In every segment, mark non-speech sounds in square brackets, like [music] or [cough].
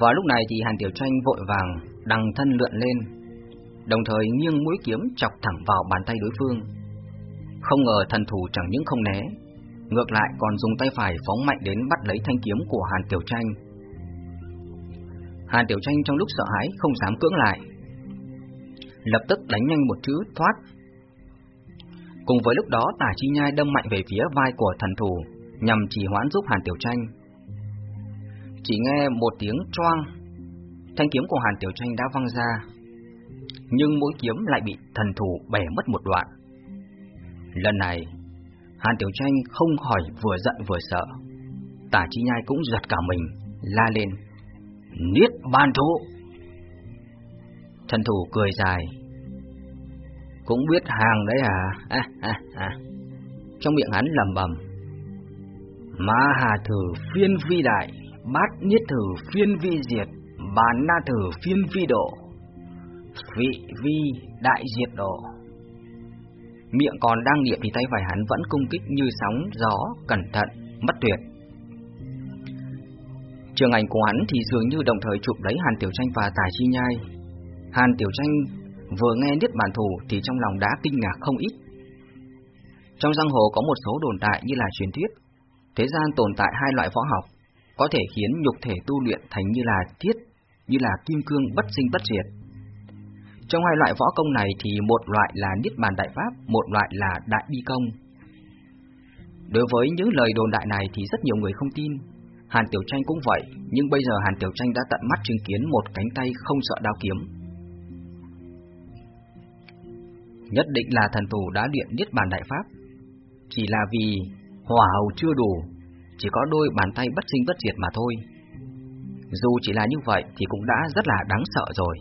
Vào lúc này thì Hàn Tiểu Tranh vội vàng đằng thân lượn lên, đồng thời nghiêng mũi kiếm chọc thẳng vào bàn tay đối phương. Không ngờ thần thủ chẳng những không né, ngược lại còn dùng tay phải phóng mạnh đến bắt lấy thanh kiếm của Hàn Tiểu Tranh. Hàn Tiểu Tranh trong lúc sợ hãi không dám cưỡng lại, lập tức đánh nhanh một chữ thoát. Cùng với lúc đó Tả Chi Nhai đâm mạnh về phía vai của thần thủ, nhằm trì hoãn giúp Hàn Tiểu Tranh. Chỉ nghe một tiếng choang, thanh kiếm của Hàn Tiểu Tranh đã văng ra, nhưng mũi kiếm lại bị thần thủ bẻ mất một đoạn. Lần này, Hàn Tiểu Tranh không khỏi vừa giận vừa sợ. Tả Chi Nhai cũng giật cả mình, la lên. Niết bàn thủ! Thần thủ cười dài. Cũng biết hàng đấy à? à, à, à. Trong miệng hắn lầm bầm. Ma hà thử phiên vi đại, bát niết thử phiên vi diệt, bàn na thử phiên vi độ, vị vi đại diệt độ. Miệng còn đang niệm thì tay phải hắn vẫn cung kích như sóng gió, cẩn thận, mất tuyệt. Trường ảnh của hắn thì dường như đồng thời chụp lấy Hàn Tiểu Tranh và Tài Chi Nhai. Hàn Tiểu Tranh vừa nghe Niết Bàn Thủ thì trong lòng đã kinh ngạc không ít. Trong giang hồ có một số đồn đại như là truyền thuyết, thế gian tồn tại hai loại võ học, có thể khiến nhục thể tu luyện thành như là thiết, như là kim cương bất sinh bất diệt. Trong hai loại võ công này thì một loại là Niết Bàn Đại Pháp, một loại là Đại Bi Công. Đối với những lời đồn đại này thì rất nhiều người không tin. Hàn Tiểu Tranh cũng vậy, nhưng bây giờ Hàn Tiểu Tranh đã tận mắt chứng kiến một cánh tay không sợ đao kiếm. Nhất định là thần thủ đã luyện Niết Bàn Đại Pháp. Chỉ là vì hỏa hầu chưa đủ, chỉ có đôi bàn tay bất sinh bất diệt mà thôi. Dù chỉ là như vậy thì cũng đã rất là đáng sợ rồi.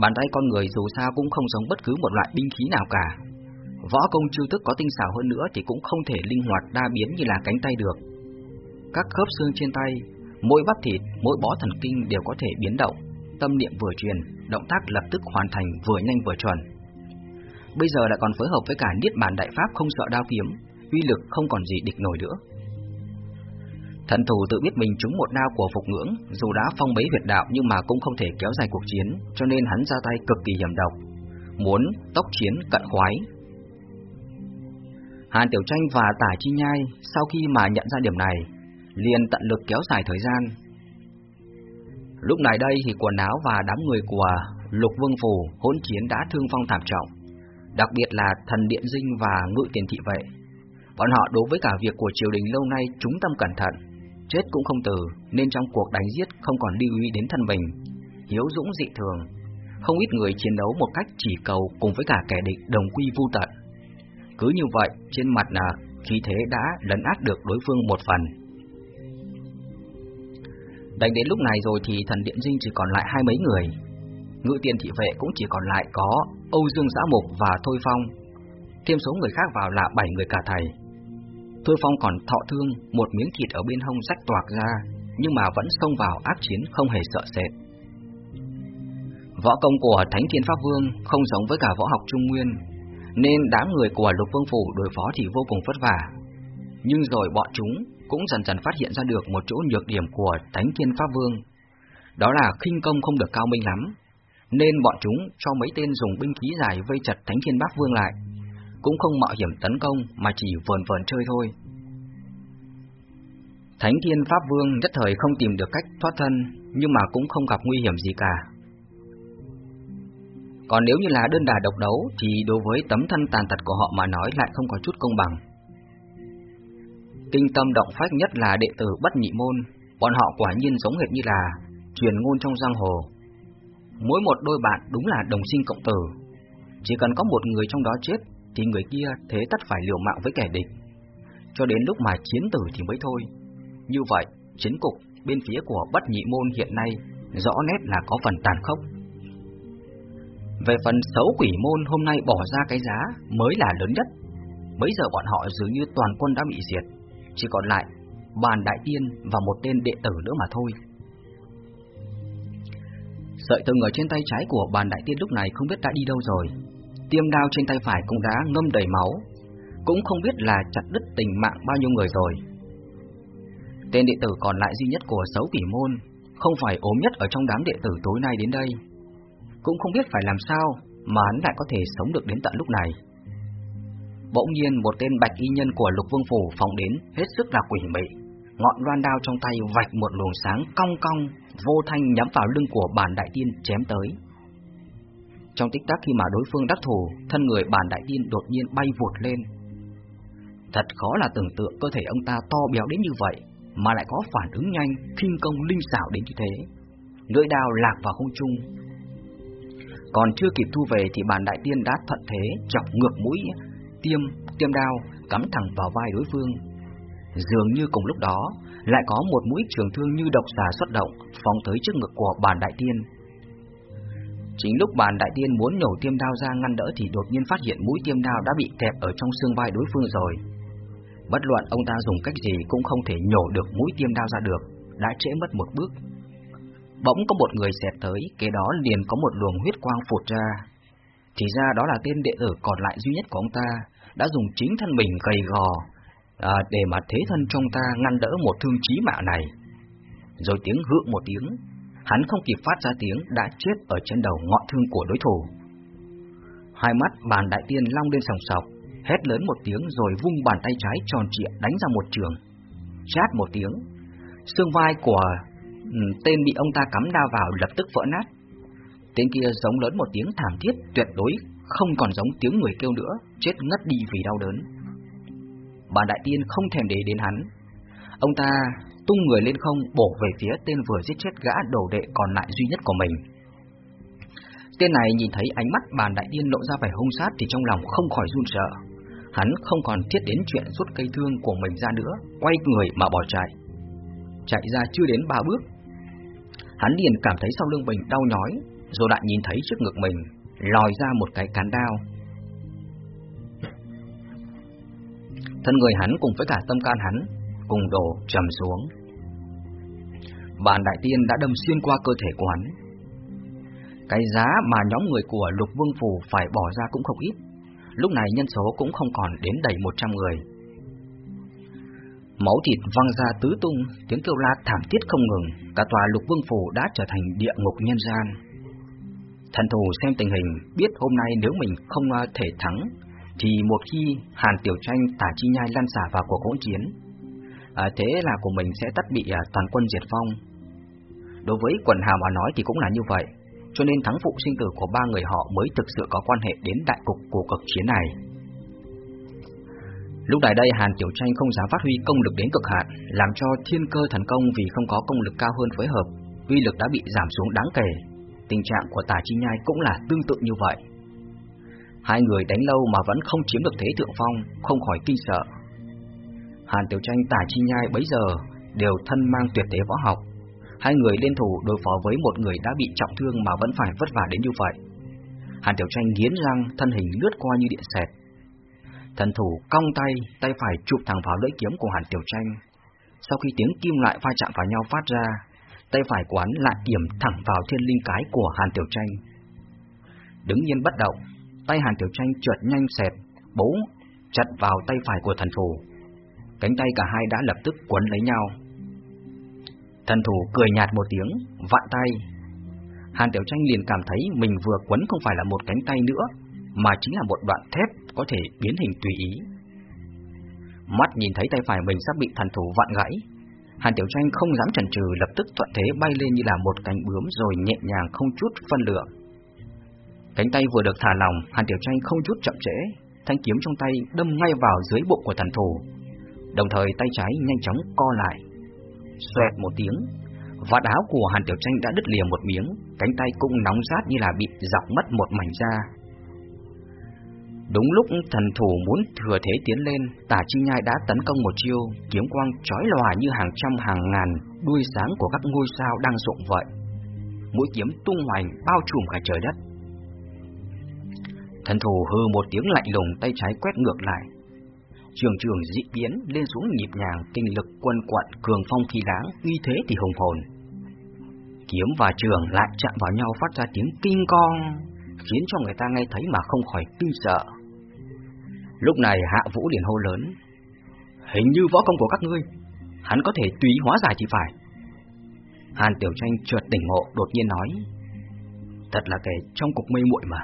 Bàn tay con người dù sao cũng không giống bất cứ một loại binh khí nào cả. Võ công chiêu thức có tinh xảo hơn nữa thì cũng không thể linh hoạt đa biến như là cánh tay được. Các khớp xương trên tay, mỗi bắp thịt, mỗi bó thần kinh đều có thể biến động, tâm niệm vừa truyền, động tác lập tức hoàn thành vừa nhanh vừa chuẩn. Bây giờ lại còn phối hợp với cả niết bàn đại pháp không sợ đao kiếm, uy lực không còn gì địch nổi nữa. Thần thủ tự biết mình trúng một đao của phục ngưỡng, dù đã phong bấy huyệt đạo nhưng mà cũng không thể kéo dài cuộc chiến, cho nên hắn ra tay cực kỳ hiểm độc, muốn tốc chiến cận khoái. Hàn Tiểu Tranh và Tả Chi Nhai sau khi mà nhận ra điểm này, liền tận lực kéo dài thời gian. Lúc này đây thì quần áo và đám người của Lục Vương Phủ hỗn chiến đã thương phong thảm trọng, đặc biệt là thần điện dinh và ngự tiền thị vệ. Bọn họ đối với cả việc của triều đình lâu nay chúng tâm cẩn thận, chết cũng không từ, nên trong cuộc đánh giết không còn lưu ý đến thân mình, hiếu dũng dị thường. Không ít người chiến đấu một cách chỉ cầu cùng với cả kẻ địch đồng quy vu tận. Cứ như vậy, trên mặt là khí thế đã lấn át được đối phương một phần. Đánh đến lúc này rồi thì thần điện dinh chỉ còn lại hai mấy người. Ngự tiền thị vệ cũng chỉ còn lại có Âu Dương Giã Mục và Thôi Phong. Thêm số người khác vào là bảy người cả thầy. Thôi Phong còn thọ thương, một miếng thịt ở bên hông rách toạc ra, nhưng mà vẫn xông vào ác chiến không hề sợ sệt. Võ công của Thánh Thiên Pháp Vương không giống với cả võ học Trung Nguyên, nên đám người của Lục Vương Phủ đối phó thì vô cùng vất vả. Nhưng rồi bọn chúng cũng dần dần phát hiện ra được một chỗ nhược điểm của Thánh Thiên Pháp Vương. Đó là khinh công không được cao minh lắm, nên bọn chúng cho mấy tên dùng binh khí dài vây chặt Thánh Thiên Pháp Vương lại, cũng không mạo hiểm tấn công mà chỉ vờn vờn chơi thôi. Thánh Thiên Pháp Vương nhất thời không tìm được cách thoát thân, nhưng mà cũng không gặp nguy hiểm gì cả. Còn nếu như là đơn đà độc đấu thì đối với tấm thân tàn tật của họ mà nói lại không có chút công bằng. Kinh tâm động phách nhất là đệ tử bất nhị môn, bọn họ quả nhiên giống hệt như là truyền ngôn trong giang hồ. Mỗi một đôi bạn đúng là đồng sinh cộng tử, chỉ cần có một người trong đó chết thì người kia thế tất phải liều mạng với kẻ địch, cho đến lúc mà chiến tử thì mới thôi. Như vậy, chiến cục bên phía của bất nhị môn hiện nay rõ nét là có phần tàn khốc. Về phần xấu quỷ môn hôm nay bỏ ra cái giá mới là lớn nhất. Bây giờ bọn họ dường như toàn quân đã bị diệt, chỉ còn lại bàn đại tiên và một tên đệ tử nữa mà thôi. Sợi tơ ở trên tay trái của bàn đại tiên lúc này không biết đã đi đâu rồi. Tiêm đao trên tay phải cũng đã ngâm đầy máu, cũng không biết là chặt đứt tình mạng bao nhiêu người rồi. Tên đệ tử còn lại duy nhất của xấu quỷ môn không phải ốm nhất ở trong đám đệ tử tối nay đến đây. Cũng không biết phải làm sao mà hắn lại có thể sống được đến tận lúc này. Bỗng nhiên một tên bạch y nhân của lục vương phủ phóng đến hết sức là quỷ mị. Ngọn loan đao trong tay vạch một luồng sáng cong cong, vô thanh nhắm vào lưng của bản đại tiên chém tới. Trong tích tắc khi mà đối phương đắc thủ, thân người bản đại tiên đột nhiên bay vụt lên. Thật khó là tưởng tượng cơ thể ông ta to béo đến như vậy, mà lại có phản ứng nhanh, kinh công linh xảo đến như thế. Lưỡi đao lạc vào không trung. Còn chưa kịp thu về thì bản đại tiên đã thuận thế chọc ngược mũi, tiêm, tiêm đao, cắm thẳng vào vai đối phương. Dường như cùng lúc đó, lại có một mũi trường thương như độc xà xuất động, phóng tới trước ngực của bản đại tiên. Chính lúc bàn đại tiên muốn nhổ tiêm đao ra ngăn đỡ thì đột nhiên phát hiện mũi tiêm đao đã bị kẹp ở trong xương vai đối phương rồi. Bất luận ông ta dùng cách gì cũng không thể nhổ được mũi tiêm đao ra được, đã trễ mất một bước. Bỗng có một người xẹt tới, kế đó liền có một luồng huyết quang phụt ra. Thì ra đó là tên đệ tử còn lại duy nhất của ông ta, đã dùng chính thân mình gầy gò à, để mà thế thân trong ta ngăn đỡ một thương chí mạng này. Rồi tiếng hự một tiếng, hắn không kịp phát ra tiếng đã chết ở trên đầu ngọn thương của đối thủ. Hai mắt bàn đại tiên long lên sòng sọc, hét lớn một tiếng rồi vung bàn tay trái tròn trịa đánh ra một trường. Chát một tiếng, xương vai của ừ, tên bị ông ta cắm đao vào lập tức vỡ nát. Tên kia giống lớn một tiếng thảm thiết tuyệt đối không còn giống tiếng người kêu nữa, chết ngất đi vì đau đớn. Bàn đại tiên không thèm để đến hắn. Ông ta tung người lên không bổ về phía tên vừa giết chết gã đầu đệ còn lại duy nhất của mình. Tên này nhìn thấy ánh mắt bàn đại tiên lộ ra vẻ hung sát thì trong lòng không khỏi run sợ. Hắn không còn thiết đến chuyện rút cây thương của mình ra nữa, quay người mà bỏ chạy. Chạy ra chưa đến ba bước, hắn liền cảm thấy sau lưng mình đau nhói, rồi lại nhìn thấy trước ngực mình lòi ra một cái cán đao. Thân người hắn cùng với cả tâm can hắn cùng đổ trầm xuống. Bàn đại tiên đã đâm xuyên qua cơ thể của hắn. Cái giá mà nhóm người của lục vương phủ phải bỏ ra cũng không ít. Lúc này nhân số cũng không còn đến đầy 100 người. Máu thịt văng ra tứ tung, tiếng kêu la thảm thiết không ngừng, cả tòa lục vương phủ đã trở thành địa ngục nhân gian. Thần thù xem tình hình, biết hôm nay nếu mình không thể thắng, thì một khi Hàn Tiểu Tranh tả chi nhai lan xả vào cuộc hỗn chiến, à, thế là của mình sẽ tất bị à, toàn quân diệt vong. Đối với quần hào mà nói thì cũng là như vậy, cho nên thắng phụ sinh tử của ba người họ mới thực sự có quan hệ đến đại cục của cuộc chiến này. Lúc này đây Hàn Tiểu Tranh không dám phát huy công lực đến cực hạn, làm cho thiên cơ thần công vì không có công lực cao hơn phối hợp, uy lực đã bị giảm xuống đáng kể. Tình trạng của Tả Chi Nhai cũng là tương tự như vậy. Hai người đánh lâu mà vẫn không chiếm được thế thượng phong, không khỏi kinh sợ. Hàn Tiểu Tranh Tả Chi Nhai bấy giờ đều thân mang tuyệt thế võ học. Hai người liên thủ đối phó với một người đã bị trọng thương mà vẫn phải vất vả đến như vậy. Hàn Tiểu Tranh nghiến răng, thân hình lướt qua như điện xẹt. Thần thủ cong tay, tay phải chụp thẳng vào lưỡi kiếm của Hàn Tiểu Tranh. Sau khi tiếng kim loại va chạm vào nhau phát ra, tay phải quán lại điểm thẳng vào thiên linh cái của Hàn Tiểu Tranh. Đứng nhiên bất động, tay Hàn Tiểu Tranh trượt nhanh xẹt, bố chặt vào tay phải của thần thủ. Cánh tay cả hai đã lập tức quấn lấy nhau. Thần thủ cười nhạt một tiếng, vặn tay. Hàn Tiểu Tranh liền cảm thấy mình vừa quấn không phải là một cánh tay nữa, mà chính là một đoạn thép có thể biến hình tùy ý. Mắt nhìn thấy tay phải mình sắp bị thần thủ vặn gãy, Hàn Tiểu Tranh không dám chần chừ lập tức thuận thế bay lên như là một cánh bướm rồi nhẹ nhàng không chút phân lượng. Cánh tay vừa được thả lỏng, Hàn Tiểu Tranh không chút chậm trễ, thanh kiếm trong tay đâm ngay vào dưới bụng của thần thủ. Đồng thời tay trái nhanh chóng co lại. Xoẹt một tiếng, vạt áo của Hàn Tiểu Tranh đã đứt lìa một miếng, cánh tay cũng nóng rát như là bị dọc mất một mảnh da. Đúng lúc thần thủ muốn thừa thế tiến lên, tả chi nhai đã tấn công một chiêu, kiếm quang chói lòa như hàng trăm hàng ngàn đuôi sáng của các ngôi sao đang rụng vậy. Mũi kiếm tung hoành bao trùm cả trời đất. Thần thủ hư một tiếng lạnh lùng tay trái quét ngược lại. Trường trường dị biến lên xuống nhịp nhàng, kinh lực quân quận cường phong khí láng, uy thế thì hùng hồn. Kiếm và trường lại chạm vào nhau phát ra tiếng kinh con, khiến cho người ta nghe thấy mà không khỏi kinh sợ. Lúc này Hạ Vũ liền hô lớn Hình như võ công của các ngươi Hắn có thể tùy hóa giải thì phải Hàn Tiểu Tranh chợt tỉnh ngộ, đột nhiên nói: "Thật là kẻ trong cục mây muội mà.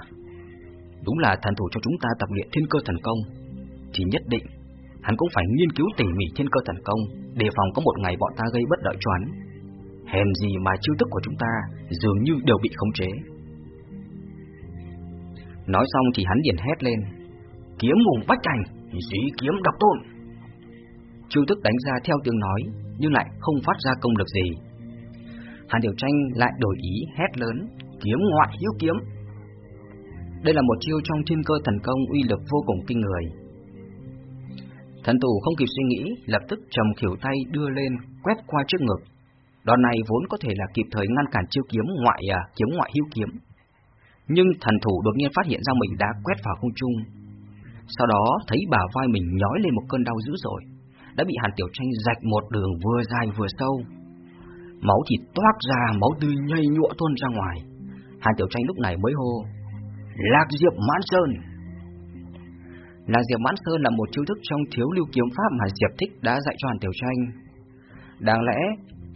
Đúng là thần thủ cho chúng ta tập luyện thiên cơ thần công, thì nhất định hắn cũng phải nghiên cứu tỉ mỉ thiên cơ thần công, đề phòng có một ngày bọn ta gây bất lợi choán. Hèn gì mà chiêu thức của chúng ta dường như đều bị khống chế." Nói xong thì hắn liền hét lên: "Kiếm mùng bách cảnh, dí kiếm độc tôn!" Chiêu thức đánh ra theo tiếng nói, nhưng lại không phát ra công lực gì. Hàn Điều Tranh lại đổi ý hét lớn, kiếm ngoại hiếu kiếm. Đây là một chiêu trong thiên cơ thần công uy lực vô cùng kinh người. Thần tù không kịp suy nghĩ, lập tức trầm khỉu tay đưa lên, quét qua trước ngực. Đòn này vốn có thể là kịp thời ngăn cản chiêu kiếm ngoại à, kiếm ngoại hữu kiếm. Nhưng thần thủ đột nhiên phát hiện ra mình đã quét vào không trung. Sau đó thấy bả vai mình nhói lên một cơn đau dữ dội, đã bị Hàn Tiểu Tranh rạch một đường vừa dài vừa sâu. Máu thì toát ra, máu tươi nhây nhụa tuôn ra ngoài. Hàn Tiểu Tranh lúc này mới hô, Lạc Diệp Mãn Sơn là Diệp Mãn Sơn là một chiêu thức trong thiếu lưu kiếm pháp mà Diệp Thích đã dạy cho Hàn Tiểu Tranh. Đáng lẽ,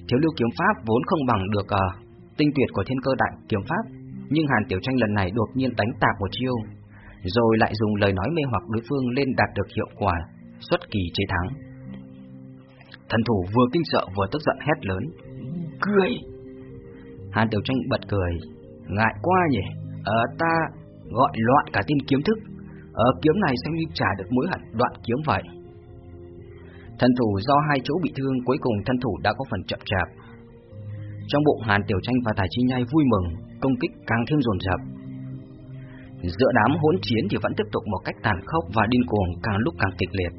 thiếu lưu kiếm pháp vốn không bằng được uh, tinh tuyệt của thiên cơ đại kiếm pháp, nhưng Hàn Tiểu Tranh lần này đột nhiên đánh tạc một chiêu, rồi lại dùng lời nói mê hoặc đối phương lên đạt được hiệu quả xuất kỳ chế thắng. Thần thủ vừa kinh sợ vừa tức giận hét lớn, cười. Hàn Tiểu Tranh bật cười, ngại quá nhỉ, ờ ta gọi loạn cả tin kiếm thức, ở kiếm này xem như trả được mối hận đoạn kiếm vậy. Thần thủ do hai chỗ bị thương cuối cùng thân thủ đã có phần chậm chạp. Trong bụng Hàn Tiểu Tranh và Tài Chi Nhai vui mừng, công kích càng thêm dồn dập. Giữa đám hỗn chiến thì vẫn tiếp tục một cách tàn khốc và điên cuồng càng lúc càng kịch liệt.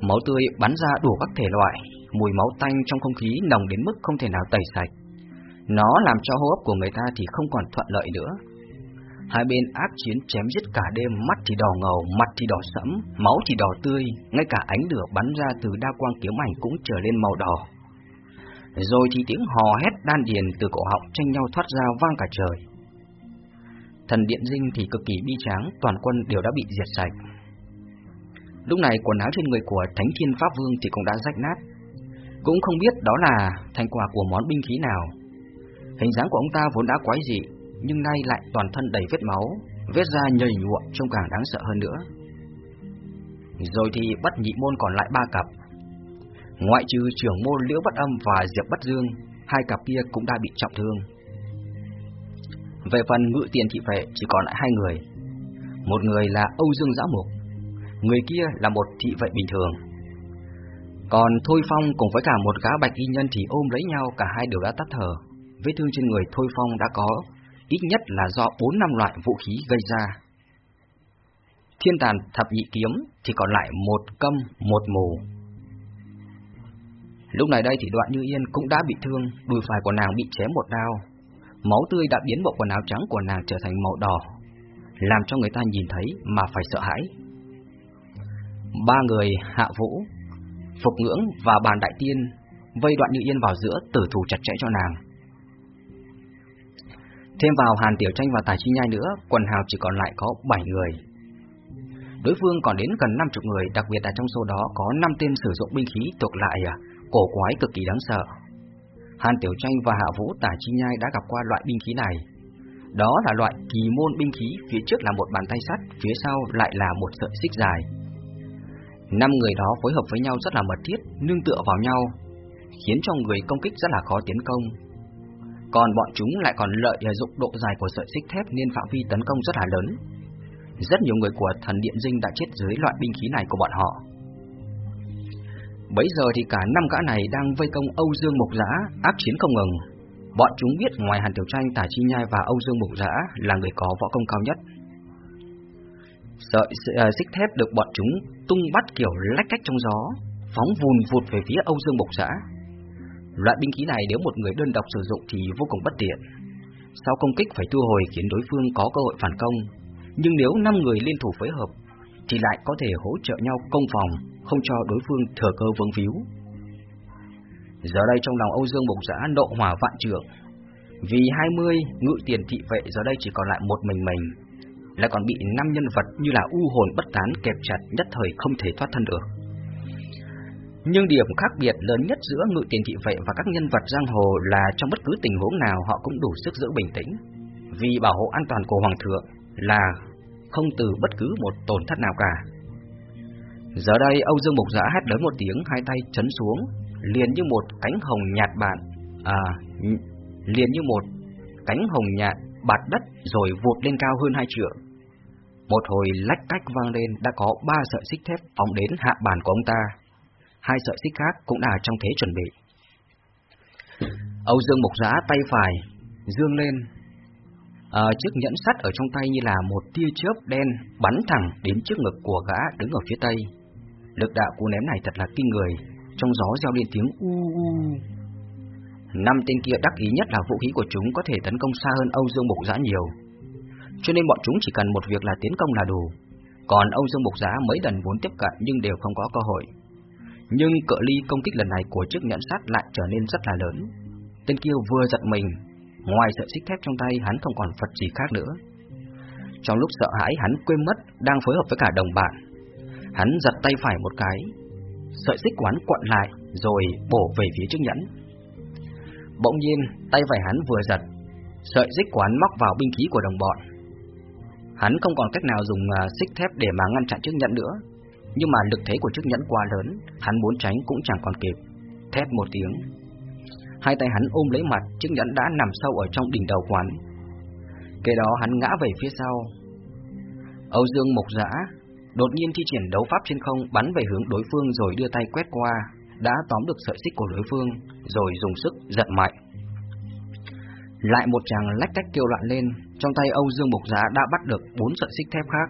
Máu tươi bắn ra đủ các thể loại, mùi máu tanh trong không khí nồng đến mức không thể nào tẩy sạch. Nó làm cho hô hấp của người ta thì không còn thuận lợi nữa. Hai bên ác chiến chém giết cả đêm, mắt thì đỏ ngầu, mặt thì đỏ sẫm, máu thì đỏ tươi, ngay cả ánh lửa bắn ra từ đa quang kiếm ảnh cũng trở lên màu đỏ. Rồi thì tiếng hò hét đan điền từ cổ họng tranh nhau thoát ra vang cả trời. Thần Điện Dinh thì cực kỳ bi tráng, toàn quân đều đã bị diệt sạch. Lúc này quần áo trên người của Thánh Thiên Pháp Vương thì cũng đã rách nát. Cũng không biết đó là thành quả của món binh khí nào. Hình dáng của ông ta vốn đã quái dị, nhưng nay lại toàn thân đầy vết máu, vết da nhầy nhụa trông càng đáng sợ hơn nữa. Rồi thì bắt nhị môn còn lại ba cặp. Ngoại trừ trưởng môn Liễu Bất Âm và Diệp Bất Dương, hai cặp kia cũng đã bị trọng thương. Về phần ngự tiền thị vệ chỉ còn lại hai người. Một người là Âu Dương Giã Mục, người kia là một thị vệ bình thường. Còn Thôi Phong cùng với cả một gã bạch y nhân thì ôm lấy nhau cả hai đều đã tắt thở. Vết thương trên người Thôi Phong đã có ít nhất là do bốn năm loại vũ khí gây ra. Thiên tàn thập nhị kiếm thì còn lại một câm, một mù. Lúc này đây thì đoạn như yên cũng đã bị thương, đùi phải của nàng bị chém một đao. Máu tươi đã biến bộ quần áo trắng của nàng trở thành màu đỏ, làm cho người ta nhìn thấy mà phải sợ hãi. Ba người hạ vũ, phục ngưỡng và bàn đại tiên vây đoạn như yên vào giữa tử thủ chặt chẽ cho nàng. Thêm vào Hàn Tiểu Tranh và Tài Chi Nhai nữa, quần hào chỉ còn lại có 7 người. Đối phương còn đến gần 50 người, đặc biệt là trong số đó có 5 tên sử dụng binh khí thuộc lại à, cổ quái cực kỳ đáng sợ. Hàn Tiểu Tranh và Hạ Vũ Tả Chi Nhai đã gặp qua loại binh khí này. Đó là loại kỳ môn binh khí, phía trước là một bàn tay sắt, phía sau lại là một sợi xích dài. Năm người đó phối hợp với nhau rất là mật thiết, nương tựa vào nhau, khiến cho người công kích rất là khó tiến công. Còn bọn chúng lại còn lợi dụng độ dài của sợi xích thép nên phạm vi tấn công rất là lớn. Rất nhiều người của thần điện dinh đã chết dưới loại binh khí này của bọn họ. Bấy giờ thì cả năm gã này đang vây công Âu Dương Mục Giã, ác chiến không ngừng. Bọn chúng biết ngoài Hàn Tiểu Tranh, Tả Chi Nhai và Âu Dương Mục Giã là người có võ công cao nhất. Sợi à, xích thép được bọn chúng tung bắt kiểu lách cách trong gió, phóng vùn vụt về phía Âu Dương Mục Giã. Loại binh khí này nếu một người đơn độc sử dụng thì vô cùng bất tiện. Sau công kích phải thu hồi khiến đối phương có cơ hội phản công, nhưng nếu 5 người liên thủ phối hợp thì lại có thể hỗ trợ nhau công phòng, không cho đối phương thừa cơ vương víu. Giờ đây trong lòng Âu Dương Bộc Giã nộ hỏa vạn trượng, vì 20 ngự tiền thị vệ giờ đây chỉ còn lại một mình mình, lại còn bị năm nhân vật như là u hồn bất tán kẹp chặt nhất thời không thể thoát thân được. Nhưng điểm khác biệt lớn nhất giữa ngự tiền thị vệ và các nhân vật giang hồ là trong bất cứ tình huống nào họ cũng đủ sức giữ bình tĩnh. Vì bảo hộ an toàn của Hoàng thượng là không từ bất cứ một tổn thất nào cả. Giờ đây Âu Dương Mục Giã hét lớn một tiếng, hai tay chấn xuống, liền như một cánh hồng nhạt bạn, à, liền như một cánh hồng nhạt bạt đất rồi vụt lên cao hơn hai trượng. Một hồi lách cách vang lên đã có ba sợi xích thép phóng đến hạ bàn của ông ta. Hai sợi xích khác cũng đã trong thế chuẩn bị. Âu Dương Mộc Giá tay phải dương lên, à, chiếc nhẫn sắt ở trong tay như là một tia chớp đen bắn thẳng đến trước ngực của gã đứng ở phía tây. Lực đạo cú ném này thật là kinh người, trong gió reo lên tiếng u u. Năm tên kia đắc ý nhất là vũ khí của chúng có thể tấn công xa hơn Âu Dương Mộc Giá nhiều. Cho nên bọn chúng chỉ cần một việc là tiến công là đủ. Còn Âu Dương Mộc Giá mấy lần muốn tiếp cận nhưng đều không có cơ hội. Nhưng cự ly công kích lần này của chiếc nhẫn sắt lại trở nên rất là lớn. Tên kia vừa giật mình, ngoài sợi xích thép trong tay hắn không còn vật gì khác nữa. Trong lúc sợ hãi hắn quên mất đang phối hợp với cả đồng bạn. Hắn giật tay phải một cái, sợi xích quán quặn lại rồi bổ về phía chiếc nhẫn. Bỗng nhiên, tay phải hắn vừa giật, sợi xích quán móc vào binh khí của đồng bọn. Hắn không còn cách nào dùng à, xích thép để mà ngăn chặn chiếc nhẫn nữa, nhưng mà lực thế của chiếc nhẫn quá lớn, hắn muốn tránh cũng chẳng còn kịp. Thét một tiếng, hai tay hắn ôm lấy mặt, chiếc nhẫn đã nằm sâu ở trong đỉnh đầu quán. Kế đó hắn ngã về phía sau. Âu Dương Mộc Dã đột nhiên thi triển đấu pháp trên không bắn về hướng đối phương rồi đưa tay quét qua, đã tóm được sợi xích của đối phương, rồi dùng sức giật mạnh. Lại một chàng lách cách kêu loạn lên, trong tay Âu Dương Mộc Giá đã bắt được bốn sợi xích thép khác,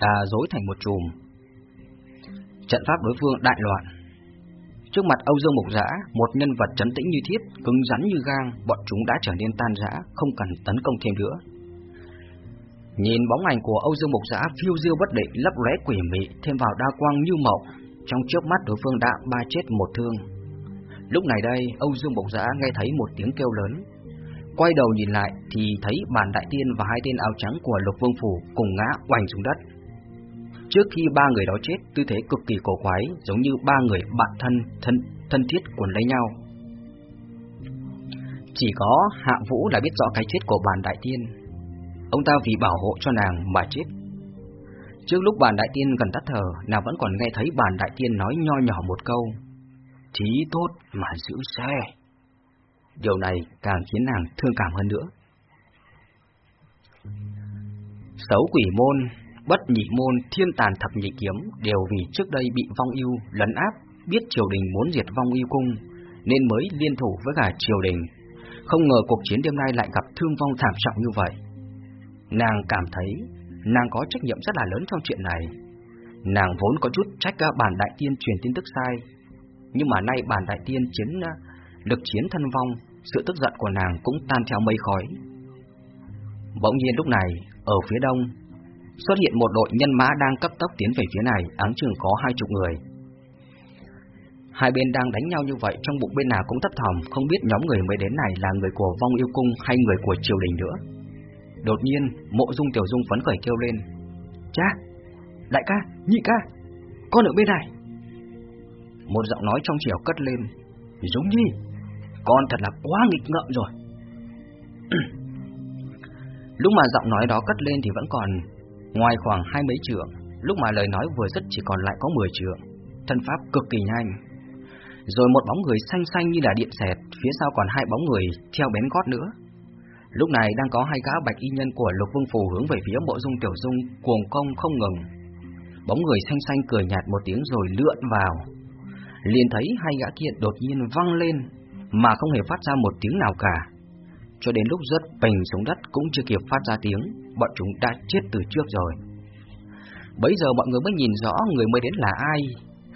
đã dối thành một chùm. Trận pháp đối phương đại loạn. Trước mặt Âu Dương Mục Giã, một nhân vật trấn tĩnh như thiết, cứng rắn như gang, bọn chúng đã trở nên tan rã, không cần tấn công thêm nữa. Nhìn bóng ảnh của Âu Dương Mục Giã phiêu diêu bất định, lấp lóe quỷ mị, thêm vào đa quang như mộng, trong chớp mắt đối phương đã ba chết một thương. Lúc này đây, Âu Dương Mục Giã nghe thấy một tiếng kêu lớn, Quay đầu nhìn lại thì thấy bản đại tiên và hai tên áo trắng của Lục Vương Phủ cùng ngã oành xuống đất. Trước khi ba người đó chết, tư thế cực kỳ cổ quái, giống như ba người bạn thân, thân, thân thiết cuốn lấy nhau. Chỉ có Hạ Vũ là biết rõ cái chết của bản đại tiên. Ông ta vì bảo hộ cho nàng mà chết. Trước lúc bản đại tiên gần tắt thở, nàng vẫn còn nghe thấy bản đại tiên nói nho nhỏ một câu. Chí tốt mà giữ xe. Điều này càng khiến nàng thương cảm hơn nữa. Xấu quỷ môn, bất nhị môn, thiên tàn thập nhị kiếm đều vì trước đây bị vong yêu lấn áp, biết triều đình muốn diệt vong yêu cung, nên mới liên thủ với cả triều đình. Không ngờ cuộc chiến đêm nay lại gặp thương vong thảm trọng như vậy. Nàng cảm thấy nàng có trách nhiệm rất là lớn trong chuyện này. Nàng vốn có chút trách à, bản đại tiên truyền tin tức sai, nhưng mà nay bản đại tiên chiến à, lực chiến thân vong, sự tức giận của nàng cũng tan theo mây khói. Bỗng nhiên lúc này, ở phía đông, xuất hiện một đội nhân mã đang cấp tốc tiến về phía này, áng chừng có hai chục người. Hai bên đang đánh nhau như vậy, trong bụng bên nào cũng thấp thỏm, không biết nhóm người mới đến này là người của vong yêu cung hay người của triều đình nữa. Đột nhiên, mộ dung tiểu dung phấn khởi kêu lên. Cha! Đại ca! Nhị ca! Con ở bên này! Một giọng nói trong chiều cất lên. Dung nhi! Con thật là quá nghịch ngợm rồi [clears throat] Lúc mà giọng nói đó cất lên thì vẫn còn Ngoài khoảng hai mấy trượng, Lúc mà lời nói vừa dứt chỉ còn lại có 10 trượng. Thân pháp cực kỳ nhanh. Rồi một bóng người xanh xanh như là điện xẹt, Phía sau còn hai bóng người theo bén gót nữa. Lúc này đang có hai gã bạch y nhân của lục vương phủ hướng về phía mộ dung tiểu dung, cuồng công không ngừng. Bóng người xanh xanh cười nhạt một tiếng rồi lượn vào. Liền thấy hai gã kia đột nhiên văng lên, mà không hề phát ra một tiếng nào cả. Cho đến lúc rớt bình xuống đất cũng chưa kịp phát ra tiếng, bọn chúng đã chết từ trước rồi. Bấy giờ mọi người mới nhìn rõ người mới đến là ai.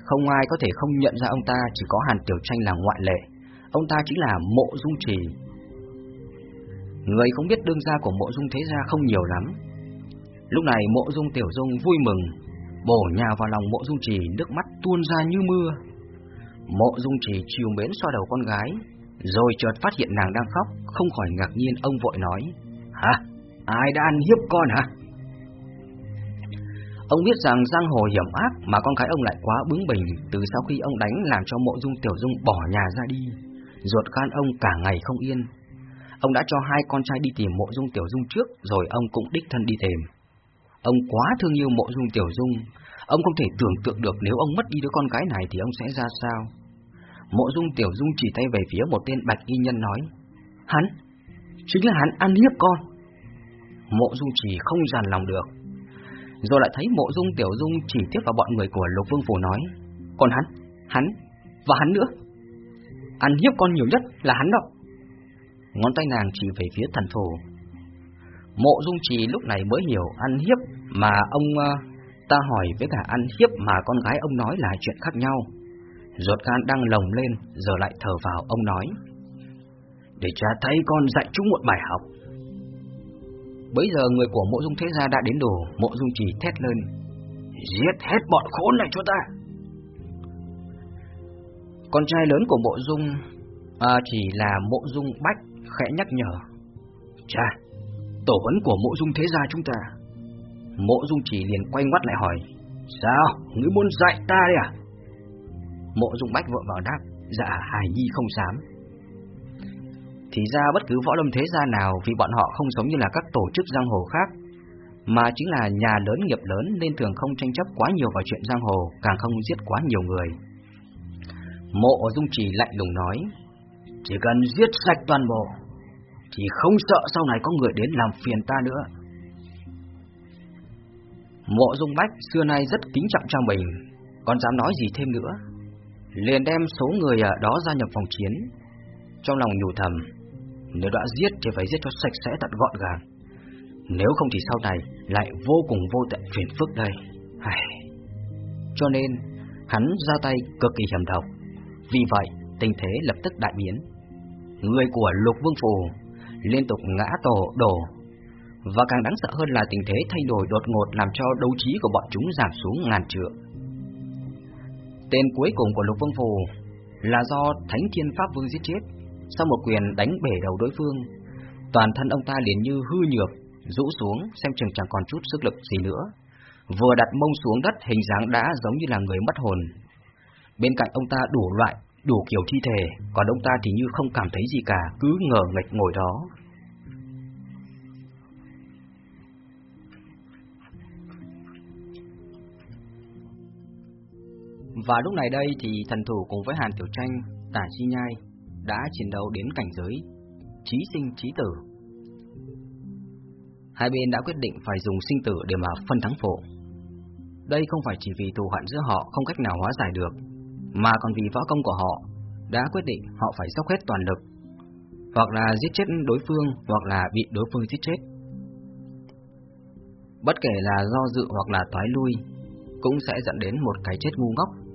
Không ai có thể không nhận ra ông ta, chỉ có Hàn Tiểu Tranh là ngoại lệ. Ông ta chính là Mộ Dung Trì. Người không biết đương gia của Mộ Dung Thế Gia không nhiều lắm. Lúc này Mộ Dung Tiểu Dung vui mừng, bổ nhào vào lòng Mộ Dung Trì, nước mắt tuôn ra như mưa. Mộ Dung Trì chiều mến xoa đầu con gái, rồi chợt phát hiện nàng đang khóc, không khỏi ngạc nhiên ông vội nói: "Hả? Ai đã ăn hiếp con hả?" Ông biết rằng giang hồ hiểm ác mà con cái ông lại quá bướng bỉnh từ sau khi ông đánh làm cho mộ dung tiểu dung bỏ nhà ra đi. Ruột gan ông cả ngày không yên. Ông đã cho hai con trai đi tìm mộ dung tiểu dung trước rồi ông cũng đích thân đi tìm. Ông quá thương yêu mộ dung tiểu dung, ông không thể tưởng tượng được nếu ông mất đi đứa con gái này thì ông sẽ ra sao. Mộ dung tiểu dung chỉ tay về phía một tên bạch y nhân nói, Hắn, chính là hắn ăn hiếp con. Mộ dung chỉ không dàn lòng được. Rồi lại thấy mộ dung tiểu dung chỉ tiếp vào bọn người của lục vương phủ nói, Còn hắn, hắn, và hắn nữa. Ăn hiếp con nhiều nhất là hắn đó. Ngón tay nàng chỉ về phía thần phù Mộ dung trì lúc này mới hiểu ăn hiếp mà ông uh, ta hỏi với cả ăn hiếp mà con gái ông nói là chuyện khác nhau. Ruột gan đang lồng lên, giờ lại thở vào ông nói. Để cha thấy con dạy chúng một bài học. Bây giờ người của mộ dung thế gia đã đến đủ, mộ dung chỉ thét lên. Giết hết bọn khốn này cho ta. Con trai lớn của mộ dung à, chỉ là mộ dung bách khẽ nhắc nhở. Cha, tổ huấn của mộ dung thế gia chúng ta. Mộ dung chỉ liền quay ngoắt lại hỏi, sao, ngươi muốn dạy ta đấy à? Mộ dung bách vội vào đáp, dạ hài nhi không dám. Thì ra bất cứ võ lâm thế gia nào vì bọn họ không giống như là các tổ chức giang hồ khác, mà chính là nhà lớn nghiệp lớn nên thường không tranh chấp quá nhiều vào chuyện giang hồ, càng không giết quá nhiều người. Mộ dung chỉ lạnh lùng nói, chỉ cần giết sạch toàn bộ, thì không sợ sau này có người đến làm phiền ta nữa. Mộ Dung Bách xưa nay rất kính trọng cha mình, còn dám nói gì thêm nữa. Liền đem số người ở đó gia nhập phòng chiến. Trong lòng nhủ thầm, nếu đã giết thì phải giết cho sạch sẽ tận gọn gàng. Nếu không thì sau này lại vô cùng vô tận phiền phức đây. Ai... Cho nên, hắn ra tay cực kỳ hiểm độc. Vì vậy, tình thế lập tức đại biến. Người của Lục Vương Phù liên tục ngã tổ đổ. Và càng đáng sợ hơn là tình thế thay đổi đột ngột làm cho đấu trí của bọn chúng giảm xuống ngàn trượng. Tên cuối cùng của Lục Vương Phù là do Thánh Thiên Pháp Vương giết chết. Sau một quyền đánh bể đầu đối phương, toàn thân ông ta liền như hư nhược, rũ xuống xem chừng chẳng còn chút sức lực gì nữa. Vừa đặt mông xuống đất hình dáng đã giống như là người mất hồn. Bên cạnh ông ta đủ loại đủ kiểu thi thể, còn ông ta thì như không cảm thấy gì cả, cứ ngờ nghịch ngồi đó. Và lúc này đây thì thần thủ cùng với Hàn Tiểu Tranh, Tả Chi Nhai đã chiến đấu đến cảnh giới trí sinh trí tử. Hai bên đã quyết định phải dùng sinh tử để mà phân thắng phụ. Đây không phải chỉ vì thù hận giữa họ không cách nào hóa giải được, mà còn vì võ công của họ đã quyết định họ phải dốc hết toàn lực, hoặc là giết chết đối phương, hoặc là bị đối phương giết chết. Bất kể là do dự hoặc là thoái lui, cũng sẽ dẫn đến một cái chết ngu ngốc.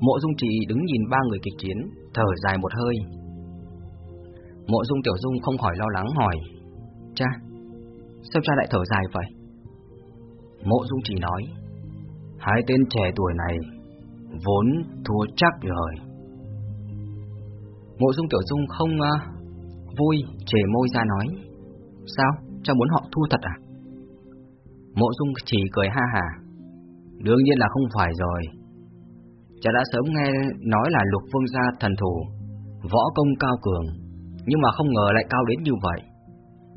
Mộ Dung Trì đứng nhìn ba người kịch chiến, thở dài một hơi. Mộ Dung Tiểu Dung không khỏi lo lắng hỏi, Cha, sao cha lại thở dài vậy? Mộ Dung Trì nói, hai tên trẻ tuổi này vốn thua chắc rồi. Mộ Dung Tiểu Dung không uh, vui, chề môi ra nói, sao, cha muốn họ thua thật à? Mộ Dung chỉ cười ha hà, đương nhiên là không phải rồi. Cha đã sớm nghe nói là lục vương gia thần thủ, võ công cao cường, nhưng mà không ngờ lại cao đến như vậy.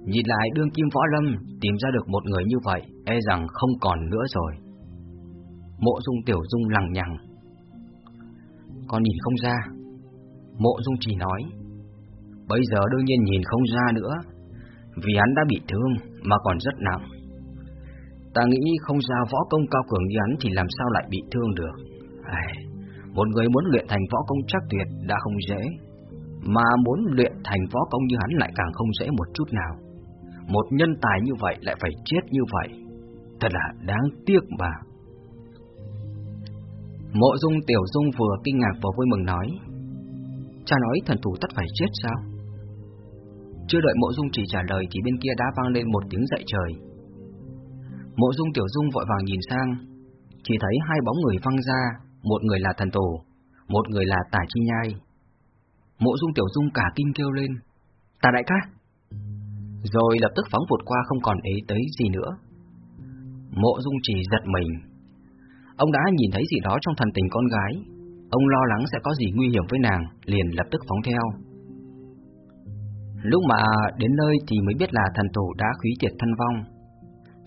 Nhìn lại đương kim võ lâm tìm ra được một người như vậy, e rằng không còn nữa rồi. Mộ dung tiểu dung lằng nhằng, con nhìn không ra. Mộ Dung chỉ nói Bây giờ đương nhiên nhìn không ra nữa Vì hắn đã bị thương Mà còn rất nặng. Ta nghĩ không ra võ công cao cường như hắn Thì làm sao lại bị thương được. Ai, một người muốn luyện thành võ công chắc tuyệt Đã không dễ, Mà muốn luyện thành võ công như hắn Lại càng không dễ một chút nào. Một nhân tài như vậy lại phải chết như vậy, Thật là đáng tiếc mà. Mộ dung tiểu dung vừa kinh ngạc vừa vui mừng nói, Cha nói thần thủ tất phải chết sao? Chưa đợi mộ dung chỉ trả lời Thì bên kia đã vang lên một tiếng dậy trời. Mộ dung tiểu dung vội vàng nhìn sang, Chỉ thấy hai bóng người văng ra một người là thần tổ, Một người là tả chi nhai Mộ dung tiểu dung cả kinh kêu lên Tả đại ca Rồi lập tức phóng vụt qua không còn ý tới gì nữa Mộ dung chỉ giật mình. Ông đã nhìn thấy gì đó trong thần tình con gái. Ông lo lắng sẽ có gì nguy hiểm với nàng, liền lập tức phóng theo. Lúc mà đến nơi thì mới biết là thần tổ đã khí tiệt thân vong.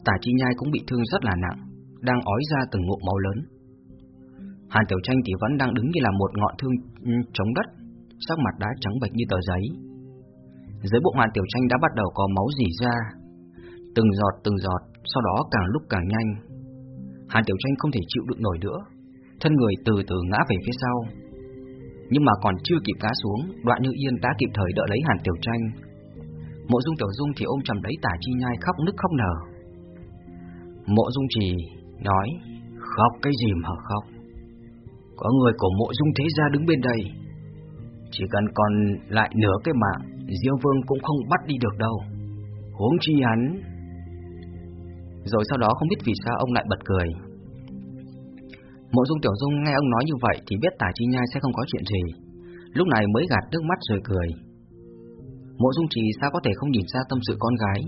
Tả chi nhai cũng bị thương rất là nặng, đang ói ra từng ngụm máu lớn. Hàn Tiểu Tranh thì vẫn đang đứng như là một ngọn thương ừ, chống đất, sắc mặt đã trắng bệch như tờ giấy. Dưới bụng Hàn Tiểu Tranh đã bắt đầu có máu rỉ ra, từng giọt từng giọt, sau đó càng lúc càng nhanh. Hàn Tiểu Tranh không thể chịu đựng nổi nữa, thân người từ từ ngã về phía sau. Nhưng mà còn chưa kịp cá xuống, Đoạn Như Yên đã kịp thời đỡ lấy Hàn Tiểu Tranh. Mộ Dung Tiểu Dung thì ôm chầm lấy Tả Chi Nhai khóc nức khóc nở. Mộ Dung Trì nói, khóc cái gì mà khóc? Có người của mộ dung thế gia đứng bên đây. Chỉ cần còn lại nửa cái mạng, Diêu vương cũng không bắt đi được đâu. Huống chi hắn. Rồi sau đó không biết vì sao ông lại bật cười. Mộ dung tiểu dung nghe ông nói như vậy Thì biết tả chi nhai sẽ không có chuyện gì. Lúc này mới gạt nước mắt rồi cười. Mộ dung trì sao có thể không nhìn ra tâm sự con gái?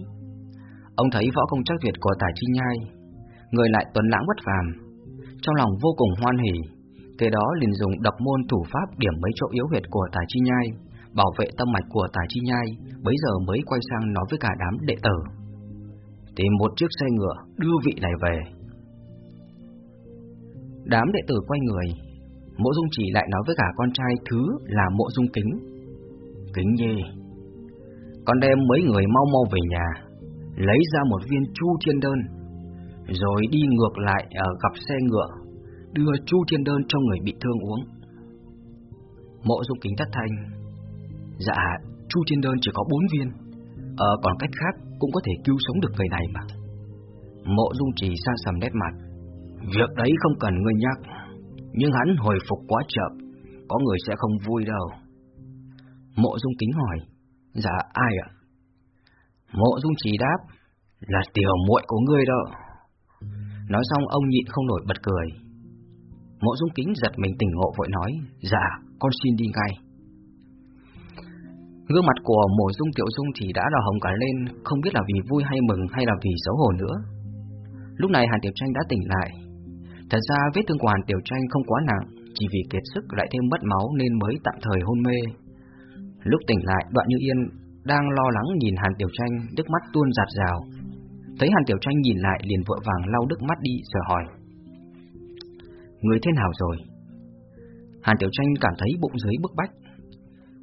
Ông thấy võ công chắc tuyệt của tả chi nhai, Người lại tuấn lãng bất phàm, Trong lòng vô cùng hoan hỉ. Kế đó liền dùng độc môn thủ pháp điểm mấy chỗ yếu huyệt của Tài Chi Nhai, bảo vệ tâm mạch của Tài Chi Nhai, bấy giờ mới quay sang nói với cả đám đệ tử. Tìm một chiếc xe ngựa, đưa vị này về. Đám đệ tử quay người, mộ dung chỉ lại nói với cả con trai thứ là mộ dung kính. Kính nhi, con đem mấy người mau mau về nhà, lấy ra một viên chu thiên đơn, rồi đi ngược lại ở gặp xe ngựa đưa chu thiên đơn cho người bị thương uống. Mộ dung kính thất thanh. Dạ, chu thiên đơn chỉ có bốn viên, ờ, còn cách khác cũng có thể cứu sống được người này mà. Mộ dung trì sa sầm nét mặt. Việc đấy không cần ngươi nhắc, nhưng hắn hồi phục quá chậm, có người sẽ không vui đâu. Mộ dung kính hỏi, dạ ai ạ? Mộ dung trì đáp, là tiểu muội của ngươi đó. Nói xong ông nhịn không nổi bật cười. Mộ dung kính giật mình tỉnh ngộ vội nói Dạ con xin đi ngay. Gương mặt của mộ dung Kiệu dung thì đã đỏ hồng cả lên, Không biết là vì vui hay mừng hay là vì xấu hổ nữa. Lúc này Hàn Tiểu Tranh đã tỉnh lại. Thật ra vết thương của Hàn Tiểu Tranh không quá nặng, Chỉ vì kiệt sức lại thêm mất máu nên mới tạm thời hôn mê. Lúc tỉnh lại, đoạn như yên đang lo lắng nhìn Hàn Tiểu Tranh, Nước mắt tuôn giạt rào. Thấy Hàn Tiểu Tranh nhìn lại liền vội vàng lau nước mắt đi, rồi hỏi Người thế nào rồi? Hàn Tiểu Tranh cảm thấy bụng dưới bức bách.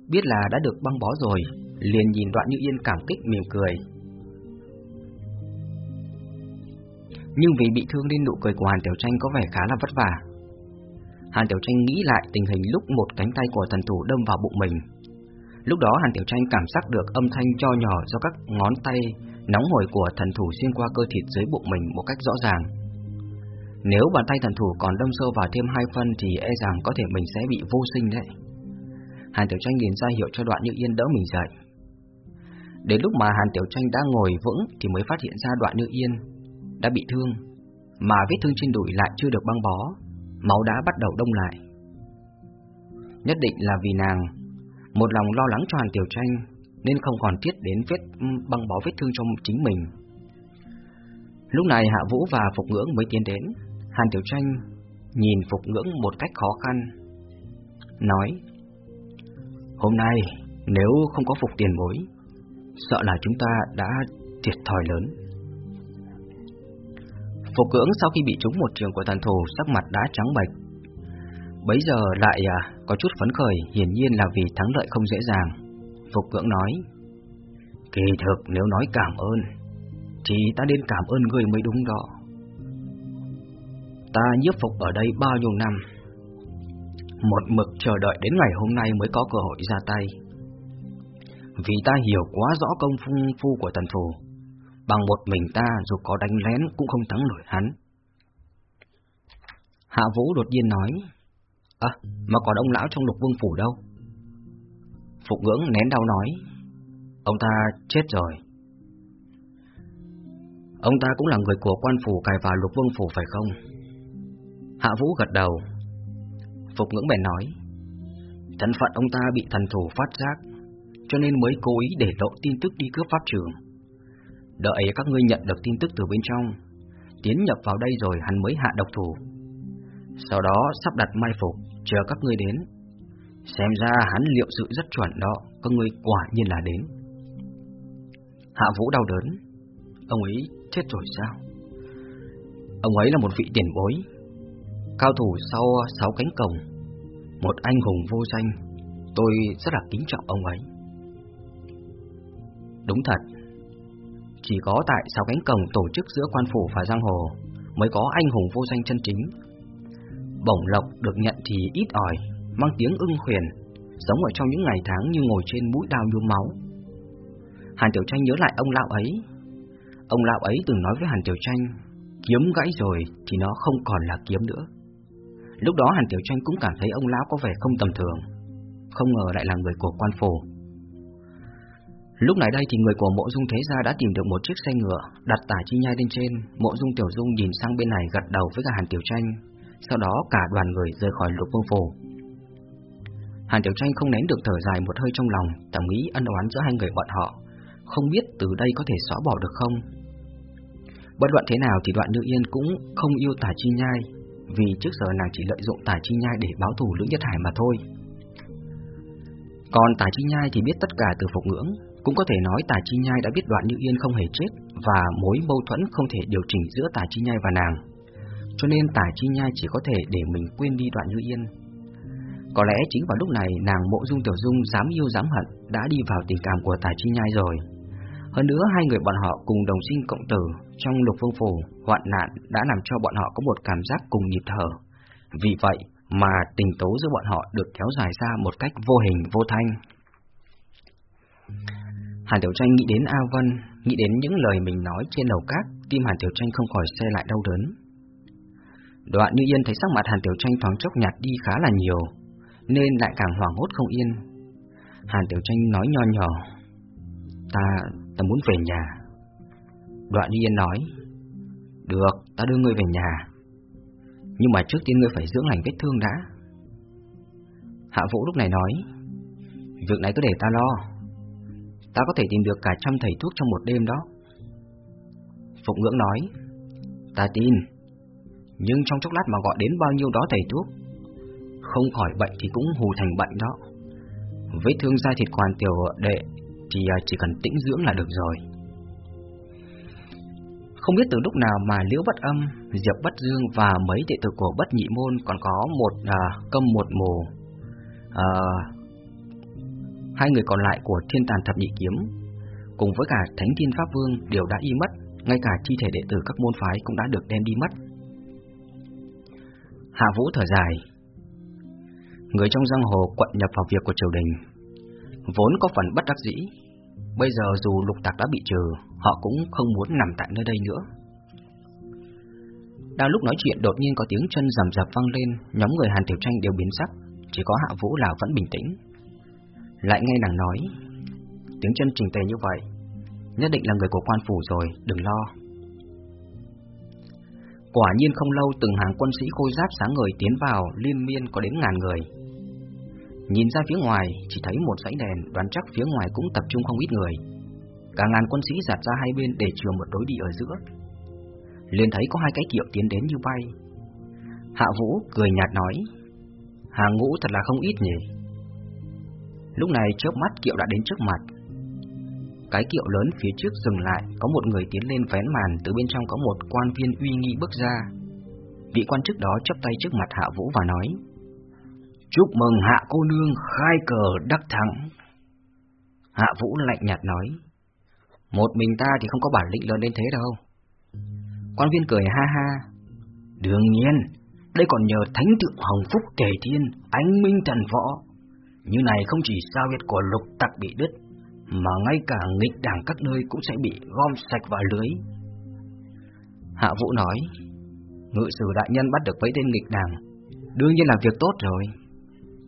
Biết là đã được băng bó rồi, Liền nhìn đoạn như yên cảm kích mỉm cười. Nhưng vì bị thương nên nụ cười của Hàn Tiểu Tranh có vẻ khá là vất vả. Hàn Tiểu Tranh nghĩ lại tình hình lúc một cánh tay của thần thủ đâm vào bụng mình. Lúc đó Hàn Tiểu Tranh cảm giác được âm thanh cho nhỏ do các ngón tay nóng hổi của thần thủ xuyên qua cơ thịt dưới bụng mình một cách rõ ràng nếu bàn tay thần thủ còn đâm sâu vào thêm hai phân thì e rằng có thể mình sẽ bị vô sinh đấy. Hàn Tiểu Tranh liền ra hiệu cho đoạn như yên đỡ mình dậy. Đến lúc mà Hàn Tiểu Tranh đã ngồi vững thì mới phát hiện ra đoạn như yên đã bị thương, mà vết thương trên đùi lại chưa được băng bó, máu đã bắt đầu đông lại. Nhất định là vì nàng một lòng lo lắng cho Hàn Tiểu Tranh nên không còn thiết đến vết băng bó vết thương cho chính mình. Lúc này Hạ Vũ và Phục Ngưỡng mới tiến đến, Hàn Tiểu Tranh nhìn Phục Ngưỡng một cách khó khăn, nói Hôm nay nếu không có Phục tiền bối, sợ là chúng ta đã thiệt thòi lớn. Phục Ngưỡng sau khi bị trúng một trường của thần thủ, sắc mặt đã trắng bệch. Bấy giờ lại à, có chút phấn khởi, hiển nhiên là vì thắng lợi không dễ dàng. Phục Ngưỡng nói Kỳ thực nếu nói cảm ơn, thì ta nên cảm ơn người mới đúng đó. Ta nhiếp phục ở đây bao nhiêu năm. Một mực chờ đợi đến ngày hôm nay mới có cơ hội ra tay. Vì ta hiểu quá rõ công phu, phu của tần phù Bằng một mình ta dù có đánh lén cũng không thắng nổi hắn. Hạ Vũ đột nhiên nói À mà còn ông lão trong lục vương phủ đâu? Phục ngưỡng nén đau nói Ông ta chết rồi. Ông ta cũng là người của quan phủ cài vào lục vương phủ phải không? Hạ Vũ gật đầu Phục ngưỡng bèn nói Thân phận ông ta bị thần thủ phát giác Cho nên mới cố ý để lộ tin tức đi cướp pháp trường Đợi các ngươi nhận được tin tức từ bên trong tiến nhập vào đây rồi hắn mới hạ độc thủ. Sau đó sắp đặt mai phục, chờ các ngươi đến. Xem ra hắn liệu sự rất chuẩn đó, các ngươi quả nhiên là đến. Hạ Vũ đau đớn. Ông ấy chết rồi sao? Ông ấy là một vị tiền bối, cao thủ sau sáu cánh cổng, một anh hùng vô danh. Tôi rất là kính trọng ông ấy. Đúng thật, chỉ có tại sáu cánh cổng tổ chức giữa quan phủ và giang hồ mới có anh hùng vô danh chân chính. Bổng lộc được nhận thì ít ỏi, mang tiếng ưng huyền, sống ở trong những ngày tháng như ngồi trên mũi đao nhuốm máu. Hàn Tiểu Tranh nhớ lại ông lão ấy. Ông lão ấy từng nói với Hàn Tiểu Tranh, kiếm gãy rồi thì nó không còn là kiếm nữa. Lúc đó Hàn Tiểu Tranh cũng cảm thấy ông lão có vẻ không tầm thường, không ngờ lại là người của quan phủ. Lúc này đây thì người của mộ dung thế gia đã tìm được một chiếc xe ngựa, đặt tải chi nhai lên trên, mộ dung tiểu dung nhìn sang bên này gật đầu với cả Hàn Tiểu Tranh, sau đó cả đoàn người rời khỏi lục vương phủ. Hàn Tiểu Tranh không nén được thở dài một hơi trong lòng, tầm nghĩ ân oán giữa hai người bọn họ, không biết từ đây có thể xóa bỏ được không. Bất luận thế nào thì đoạn nữ yên cũng không yêu tả chi nhai, vì trước giờ nàng chỉ lợi dụng tả chi nhai để báo thù lưỡng nhất hải mà thôi. Còn tả chi nhai thì biết tất cả từ phục ngưỡng, cũng có thể nói tả chi nhai đã biết đoạn như yên không hề chết và mối mâu thuẫn không thể điều chỉnh giữa tả chi nhai và nàng. Cho nên tả chi nhai chỉ có thể để mình quên đi đoạn như yên. Có lẽ chính vào lúc này nàng mộ dung tiểu dung dám yêu dám hận đã đi vào tình cảm của tả chi nhai rồi. Hơn nữa hai người bọn họ cùng đồng sinh cộng tử trong lục phương phủ, hoạn nạn đã làm cho bọn họ có một cảm giác cùng nhịp thở. Vì vậy mà tình tố giữa bọn họ được kéo dài ra một cách vô hình vô thanh. Hàn Tiểu Tranh nghĩ đến A Vân, nghĩ đến những lời mình nói trên lầu cát, tim Hàn Tiểu Tranh không khỏi xe lại đau đớn. Đoạn Như Yên thấy sắc mặt Hàn Tiểu Tranh thoáng chốc nhạt đi khá là nhiều, nên lại càng hoảng hốt không yên. Hàn Tiểu Tranh nói nho nhỏ, ta, ta muốn về nhà. Đoạn Như Yên nói, được, ta đưa ngươi về nhà. Nhưng mà trước tiên ngươi phải dưỡng lành vết thương đã. Hạ Vũ lúc này nói, việc này cứ để ta lo, ta có thể tìm được cả trăm thầy thuốc trong một đêm đó. Phụng Ngưỡng nói, ta tin, nhưng trong chốc lát mà gọi đến bao nhiêu đó thầy thuốc, không khỏi bệnh thì cũng hù thành bệnh đó. Vết thương da thịt hoàn tiểu đệ thì à, chỉ cần tĩnh dưỡng là được rồi. Không biết từ lúc nào mà Liễu Bất Âm, Diệp Bất Dương và mấy đệ tử của Bất Nhị Môn còn có một à, câm một mồ à, Hai người còn lại của thiên tàn thập nhị kiếm Cùng với cả Thánh Thiên Pháp Vương đều đã y mất Ngay cả chi thể đệ tử các môn phái cũng đã được đem đi mất Hạ Vũ thở dài Người trong giang hồ quận nhập vào việc của triều đình Vốn có phần bất đắc dĩ Bây giờ dù lục tạc đã bị trừ Họ cũng không muốn nằm tại nơi đây nữa. Đang lúc nói chuyện đột nhiên có tiếng chân rầm rập vang lên Nhóm người Hàn Tiểu Tranh đều biến sắc Chỉ có Hạ Vũ là vẫn bình tĩnh. Lại nghe nàng nói Tiếng chân trình tề như vậy Nhất định là người của quan phủ rồi, đừng lo. Quả nhiên không lâu từng hàng quân sĩ khôi giáp sáng người tiến vào liên miên có đến ngàn người. Nhìn ra phía ngoài, chỉ thấy một dãy đèn, đoán chắc phía ngoài cũng tập trung không ít người. Cả ngàn quân sĩ giặt ra hai bên để chừa một đối địa ở giữa. Liền thấy có hai cái kiệu tiến đến như bay. Hạ Vũ cười nhạt nói, Hàng ngũ thật là không ít nhỉ. Lúc này chớp mắt kiệu đã đến trước mặt. Cái kiệu lớn phía trước dừng lại, Có một người tiến lên vén màn, Từ bên trong có một quan viên uy nghi bước ra. Vị quan chức đó chấp tay trước mặt Hạ Vũ và nói Chúc mừng Hạ cô nương khai cờ đắc thắng. Hạ Vũ lạnh nhạt nói Một mình ta thì không có bản lĩnh lớn đến thế đâu. Quan viên cười ha ha Đương nhiên Đây còn nhờ thánh tượng Hồng Phúc Tề Thiên ánh Minh Trần Võ. Như này không chỉ sao huyệt của lục tặc bị đứt, mà ngay cả nghịch đảng các nơi cũng sẽ bị gom sạch vào lưới. Hạ Vũ nói, ngự sử đại nhân bắt được mấy tên nghịch đảng, đương nhiên là việc tốt rồi,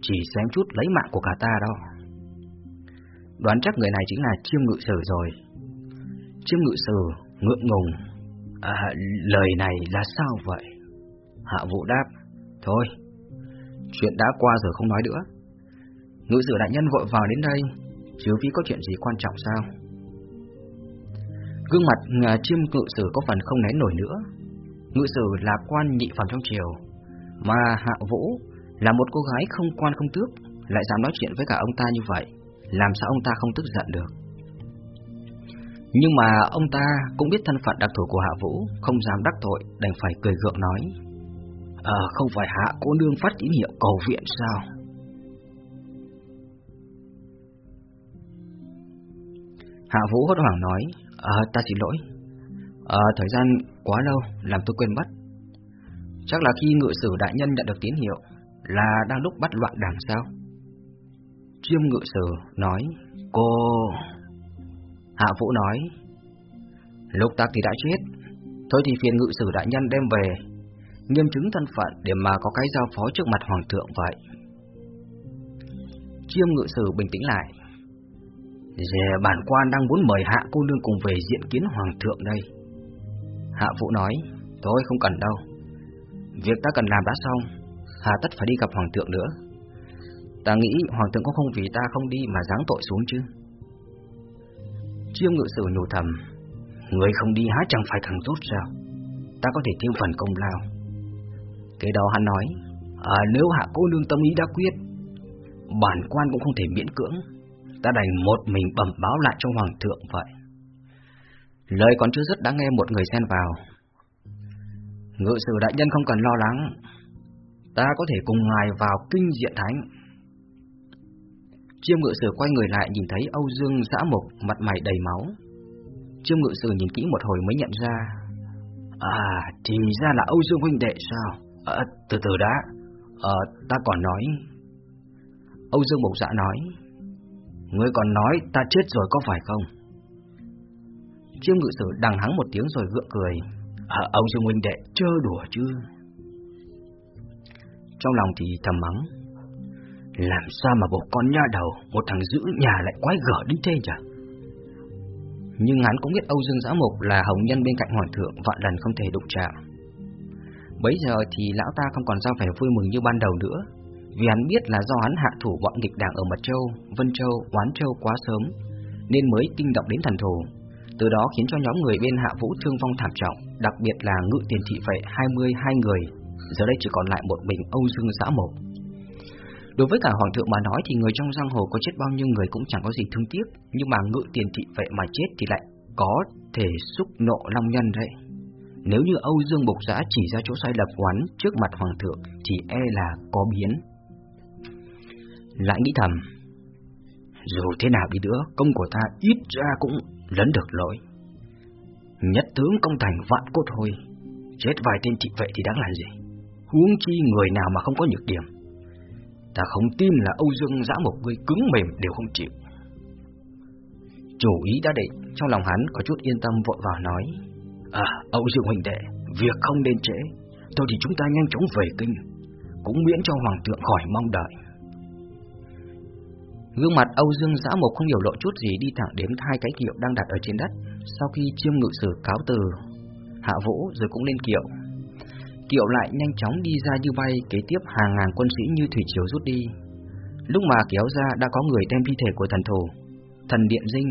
chỉ xem chút lấy mạng của cả ta đó. Đoán chắc người này chính là chiêm ngự sử rồi. Chiêm ngự sử, ngượng ngùng. À, lời này là sao vậy? Hạ Vũ đáp, thôi, chuyện đã qua rồi không nói nữa. Ngự sử đại nhân vội vào đến đây Chứ vì có chuyện gì quan trọng sao Gương mặt à, chiêm ngự sử có phần không nén nổi nữa ngự sử là quan nhị phẩm trong triều, mà Hạ Vũ là một cô gái không quan không tước, lại dám nói chuyện với cả ông ta như vậy, làm sao ông ta không tức giận được. Nhưng mà ông ta cũng biết thân phận đặc thù của Hạ Vũ, không dám đắc tội, đành phải cười gượng nói. Ờ, không phải Hạ cô nương phát tín hiệu cầu viện sao? Hạ Vũ hốt hoảng nói, Ờ, ta xin lỗi. Ờ, thời gian quá lâu, làm tôi quên mất. Chắc là khi ngự sử đại nhân nhận được tín hiệu, là đang lúc bắt loạn đảng sao? Chiêm ngự sử nói, cô... Hạ Vũ nói, lúc tắc thì đã chết, thôi thì phiền ngự sử đại nhân đem về, nghiêm chứng thân phận để mà có cái giao phó trước mặt hoàng thượng vậy. Chiêm ngự sử bình tĩnh lại. Dè bản quan đang muốn mời hạ cô nương cùng về diện kiến hoàng thượng đây. Hạ Vũ nói, thôi không cần đâu. Việc ta cần làm đã xong, hà tất phải đi gặp hoàng thượng nữa. Ta nghĩ hoàng thượng có không vì ta không đi mà giáng tội xuống chứ. Chiêm ngự sử nhủ thầm, người không đi há chẳng phải thằng rốt sao? Ta có thể thêm phần công lao. Cái đó hắn nói, à, nếu hạ cô nương tâm ý đã quyết, bản quan cũng không thể miễn cưỡng. Ta đành một mình bẩm báo lại cho hoàng thượng vậy. Lời còn chưa dứt đã nghe một người xen vào. Ngự sử đại nhân không cần lo lắng, ta có thể cùng ngài vào kinh diện thánh. Chiêm ngự sử quay người lại nhìn thấy Âu Dương giã mục mặt mày đầy máu. Chiêm ngự sử nhìn kỹ một hồi mới nhận ra. À, thì ra là Âu Dương huynh đệ sao? À, từ từ đã. À, ta còn nói. Âu Dương mục dạ nói. Ngươi còn nói ta chết rồi có phải không? Chiêm ngự sử đằng hắng một tiếng rồi gượng cười. À, Âu Dương huynh đệ chơ đùa chứ? Trong lòng thì thầm mắng. Làm sao mà bộ con nha đầu, một thằng giữ nhà lại quái gở đến thế nhỉ? Nhưng hắn cũng biết Âu Dương Giã Mục là hồng nhân bên cạnh hoàng thượng vạn lần không thể đụng chạm. Bấy giờ thì lão ta không còn ra vẻ vui mừng như ban đầu nữa, vì hắn biết là do hắn hạ thủ bọn nghịch đảng ở Mật Châu, Vân Châu, Oán Châu quá sớm, nên mới kinh động đến thần thù. Từ đó khiến cho nhóm người bên hạ vũ thương vong thảm trọng, đặc biệt là ngự tiền thị vệ 22 người, giờ đây chỉ còn lại một mình Âu Dương Giã mộc. Đối với cả hoàng thượng mà nói thì người trong giang hồ có chết bao nhiêu người cũng chẳng có gì thương tiếc, nhưng mà ngự tiền thị vệ mà chết thì lại có thể xúc nộ long nhân đấy. Nếu như Âu Dương Bộc Giã chỉ ra chỗ sai lầm quán trước mặt hoàng thượng thì e là có biến. Lại nghĩ thầm, dù thế nào đi nữa, công của ta ít ra cũng lấn được lỗi. Nhất tướng công thành vạn cốt thôi, chết vài tên thị vệ thì đáng làm gì? Huống chi người nào mà không có nhược điểm. Ta không tin là Âu Dương giã một người cứng mềm đều không chịu. Chủ ý đã định, Trong lòng hắn có chút yên tâm vội vào nói À Âu Dương huynh đệ, Việc không nên trễ. Thôi thì chúng ta nhanh chóng về kinh, Cũng miễn cho hoàng thượng khỏi mong đợi. Gương mặt Âu Dương Dã một không hiểu lộ chút gì Đi thẳng đến hai cái kiệu đang đặt ở trên đất, Sau khi chiêm ngự sử cáo từ Hạ vũ rồi cũng lên kiệu. Kiệu lại nhanh chóng đi ra như bay, kế tiếp hàng ngàn quân sĩ như thủy triều rút đi. Lúc mà kéo ra đã có người đem thi thể của thần thổ, thần điện dinh,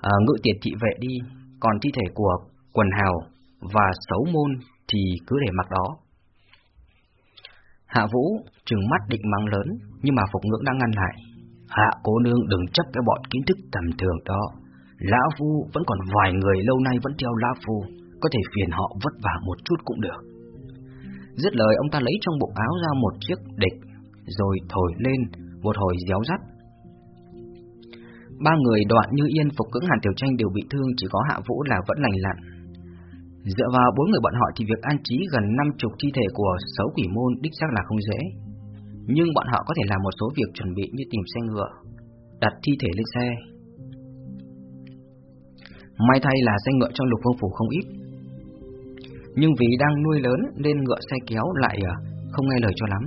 à, ngự tiệt thị vệ đi, còn thi thể của quần hào và xấu môn thì cứ để mặc đó. Hạ Vũ trừng mắt định mắng lớn, nhưng mà Phục Ngưỡng đang ngăn lại. Hạ cố nương đừng chấp cái bọn kiến thức tầm thường đó. Lão Phu vẫn còn vài người lâu nay vẫn theo Lão Phu, có thể phiền họ vất vả một chút cũng được. Dứt lời, ông ta lấy trong bộ áo ra một chiếc địch, Rồi thổi lên một hồi déo rắt. Ba người đoạn như yên phục cưỡng Hàn Tiểu Tranh đều bị thương, Chỉ có Hạ Vũ là vẫn lành lặn. Dựa vào bốn người bọn họ thì việc an trí gần năm chục thi thể của xấu quỷ môn đích xác là không dễ. Nhưng bọn họ có thể làm một số việc chuẩn bị như tìm xe ngựa, Đặt thi thể lên xe. May thay là xe ngựa trong lục vương phủ không ít nhưng vì đang nuôi lớn nên ngựa xe kéo lại à, không nghe lời cho lắm.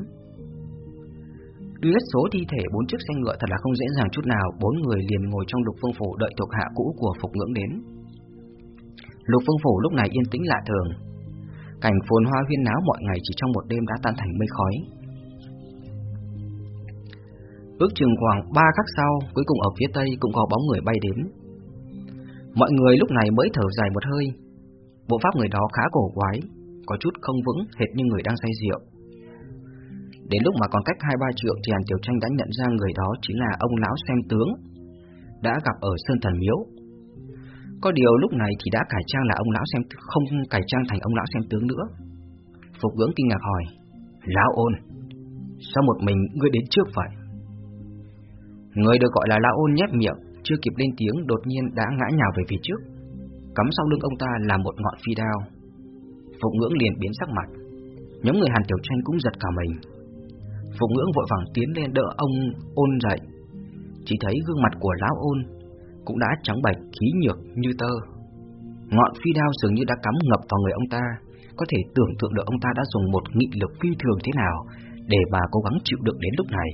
Đưa hết số thi thể bốn chiếc xe ngựa thật là không dễ dàng chút nào, bốn người liền ngồi trong lục phương phủ đợi thuộc hạ cũ của Phục Ngưỡng đến. Lục phương phủ lúc này yên tĩnh lạ thường, cảnh phồn hoa huyên náo mọi ngày chỉ trong một đêm đã tan thành mây khói. Ước chừng khoảng ba khắc sau, cuối cùng ở phía tây cũng có bóng người bay đến. Mọi người lúc này mới thở dài một hơi, Bộ pháp người đó khá cổ quái, có chút không vững, hệt như người đang say rượu. Đến lúc mà còn cách hai ba trượng thì Hàn Tiểu Tranh đã nhận ra người đó chính là ông lão xem tướng, đã gặp ở Sơn Thần Miếu. Có điều lúc này thì đã cải trang là ông lão xem không cải trang thành ông lão xem tướng nữa. Phục ngưỡng kinh ngạc hỏi, Lão ôn, sao một mình ngươi đến trước vậy? Người được gọi là Lão ôn nhép miệng, chưa kịp lên tiếng đột nhiên đã ngã nhào về phía trước. Cắm sau lưng ông ta là một ngọn phi đao. Phục ngưỡng liền biến sắc mặt. Nhóm người Hàn Tiểu Tranh cũng giật cả mình. Phục ngưỡng vội vàng tiến lên đỡ ông ôn dậy. Chỉ thấy gương mặt của lão ôn cũng đã trắng bệch khí nhược như tơ. Ngọn phi đao dường như đã cắm ngập vào người ông ta, có thể tưởng tượng được ông ta đã dùng một nghị lực phi thường thế nào để bà cố gắng chịu đựng đến lúc này.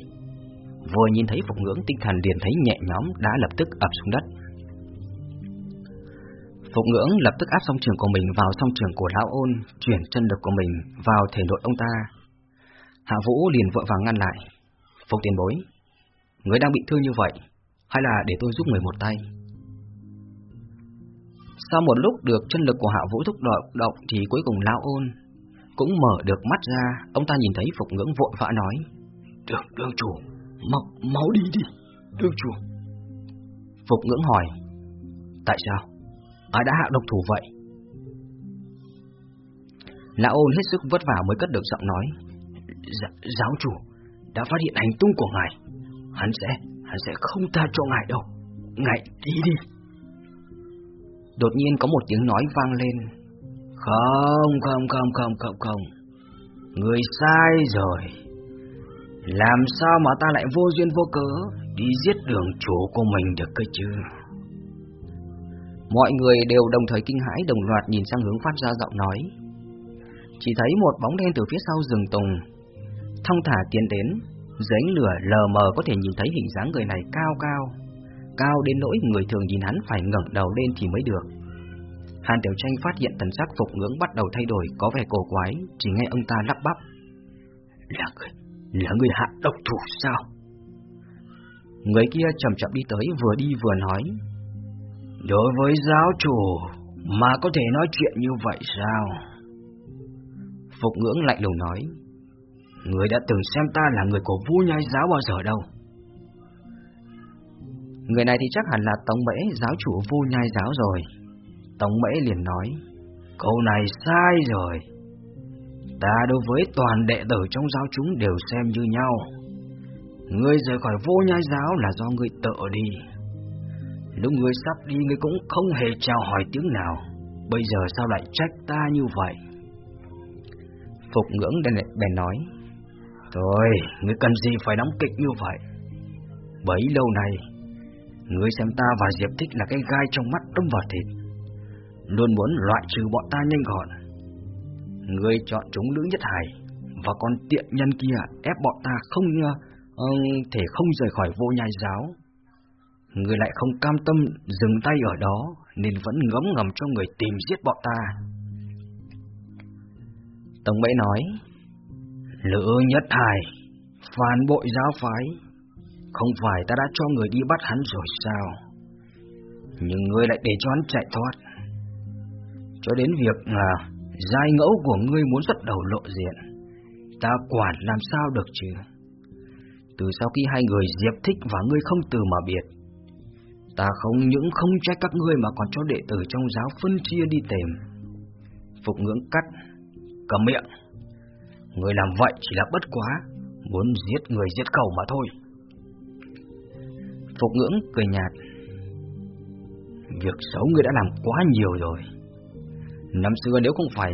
Vừa nhìn thấy Phục ngưỡng tinh thần liền thấy nhẹ nhõm đã lập tức ập xuống đất. Phục ngưỡng lập tức áp song trường của mình vào song trường của lão ôn, chuyển chân lực của mình vào thể nội ông ta. Hạ Vũ liền vội vàng ngăn lại. Phục tiền bối, người đang bị thương như vậy, hay là để tôi giúp người một tay? Sau một lúc được chân lực của Hạ Vũ thúc động, động thì cuối cùng lão ôn cũng mở được mắt ra, ông ta nhìn thấy Phục ngưỡng vội vã nói. Đường, đường chủ, mau, mau đi đi, đường chủ. Phục ngưỡng hỏi, tại sao? Ai đã hạ độc thủ vậy? Lão ôn hết sức vất vả mới cất được giọng nói. Gi giáo chủ đã phát hiện hành tung của ngài. Hắn sẽ, hắn sẽ không tha cho ngài đâu. Ngài đi đi. Đột nhiên có một tiếng nói vang lên. Không, không, không, không, không, không. Người sai rồi. Làm sao mà ta lại vô duyên vô cớ đi giết đường chủ của mình được cơ chứ? Mọi người đều đồng thời kinh hãi đồng loạt nhìn sang hướng phát ra giọng nói. Chỉ thấy một bóng đen từ phía sau rừng tùng, thong thả tiến đến, dưới ánh lửa lờ mờ có thể nhìn thấy hình dáng người này cao cao, cao đến nỗi người thường nhìn hắn phải ngẩng đầu lên thì mới được. Hàn Tiểu Tranh phát hiện thần sắc phục ngưỡng bắt đầu thay đổi, có vẻ cổ quái, chỉ nghe ông ta lắp bắp. Là người, là người hạ độc thủ sao? Người kia chậm chậm đi tới, vừa đi vừa nói. Đối với giáo chủ mà có thể nói chuyện như vậy sao? Phục ngưỡng lạnh lùng nói. Người đã từng xem ta là người của vua nhai giáo bao giờ đâu? Người này thì chắc hẳn là Tống Mễ, giáo chủ vua nhai giáo rồi. Tống Mễ liền nói. Câu này sai rồi. Ta đối với toàn đệ tử trong giáo chúng đều xem như nhau. Ngươi rời khỏi vô nhai giáo là do ngươi tự đi. Lúc ngươi sắp đi ngươi cũng không hề chào hỏi tiếng nào. Bây giờ sao lại trách ta như vậy? Phục ngưỡng đen bèn nói Thôi, ngươi cần gì phải đóng kịch như vậy? Bấy lâu này Ngươi xem ta và Diệp Thích là cái gai trong mắt đâm vào thịt. Luôn muốn loại trừ bọn ta nhanh gọn. Ngươi chọn chúng Lữ Nhất Hải Và con tiện nhân kia ép bọn ta không uh, thể không rời khỏi vô nhai giáo. Người lại không cam tâm dừng tay ở đó, Nên vẫn ngấm ngầm cho người tìm giết bọn ta. Tổng bệ nói Lữ nhất hài Phản bội giáo phái, Không phải ta đã cho người đi bắt hắn rồi sao? Nhưng ngươi lại để cho hắn chạy thoát. Cho đến việc là Giai ngẫu của ngươi muốn xuất đầu lộ diện, Ta quản làm sao được chứ? Từ sau khi hai người diệp thích và ngươi không từ mà biệt Ta không những không trách các ngươi mà còn cho đệ tử trong giáo phân chia đi tìm. Phục ngưỡng cắt, cầm miệng. Người làm vậy chỉ là bất quá, muốn giết người giết cầu mà thôi. Phục ngưỡng cười nhạt. Việc xấu ngươi đã làm quá nhiều rồi. Năm xưa nếu không phải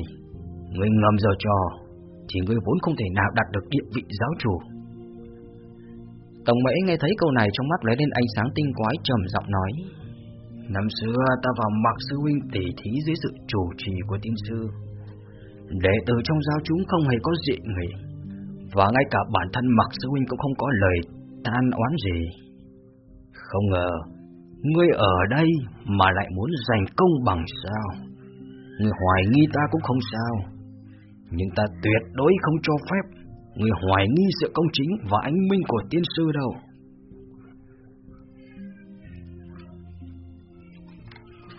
ngươi ngầm giờ trò, thì ngươi vốn không thể nào đạt được địa vị giáo chủ. Tổng mễ nghe thấy câu này trong mắt lóe lên ánh sáng tinh quái trầm giọng nói. Năm xưa ta vào mặc sư huynh tỉ thí dưới sự chủ trì của tiên sư. Đệ tử trong giáo chúng không hề có dị nghị Và ngay cả bản thân mặc sư huynh cũng không có lời tan oán gì. Không ngờ, Ngươi ở đây mà lại muốn giành công bằng sao? Ngươi hoài nghi ta cũng không sao, Nhưng ta tuyệt đối không cho phép Người hoài nghi sự công chính và anh minh của tiên sư đâu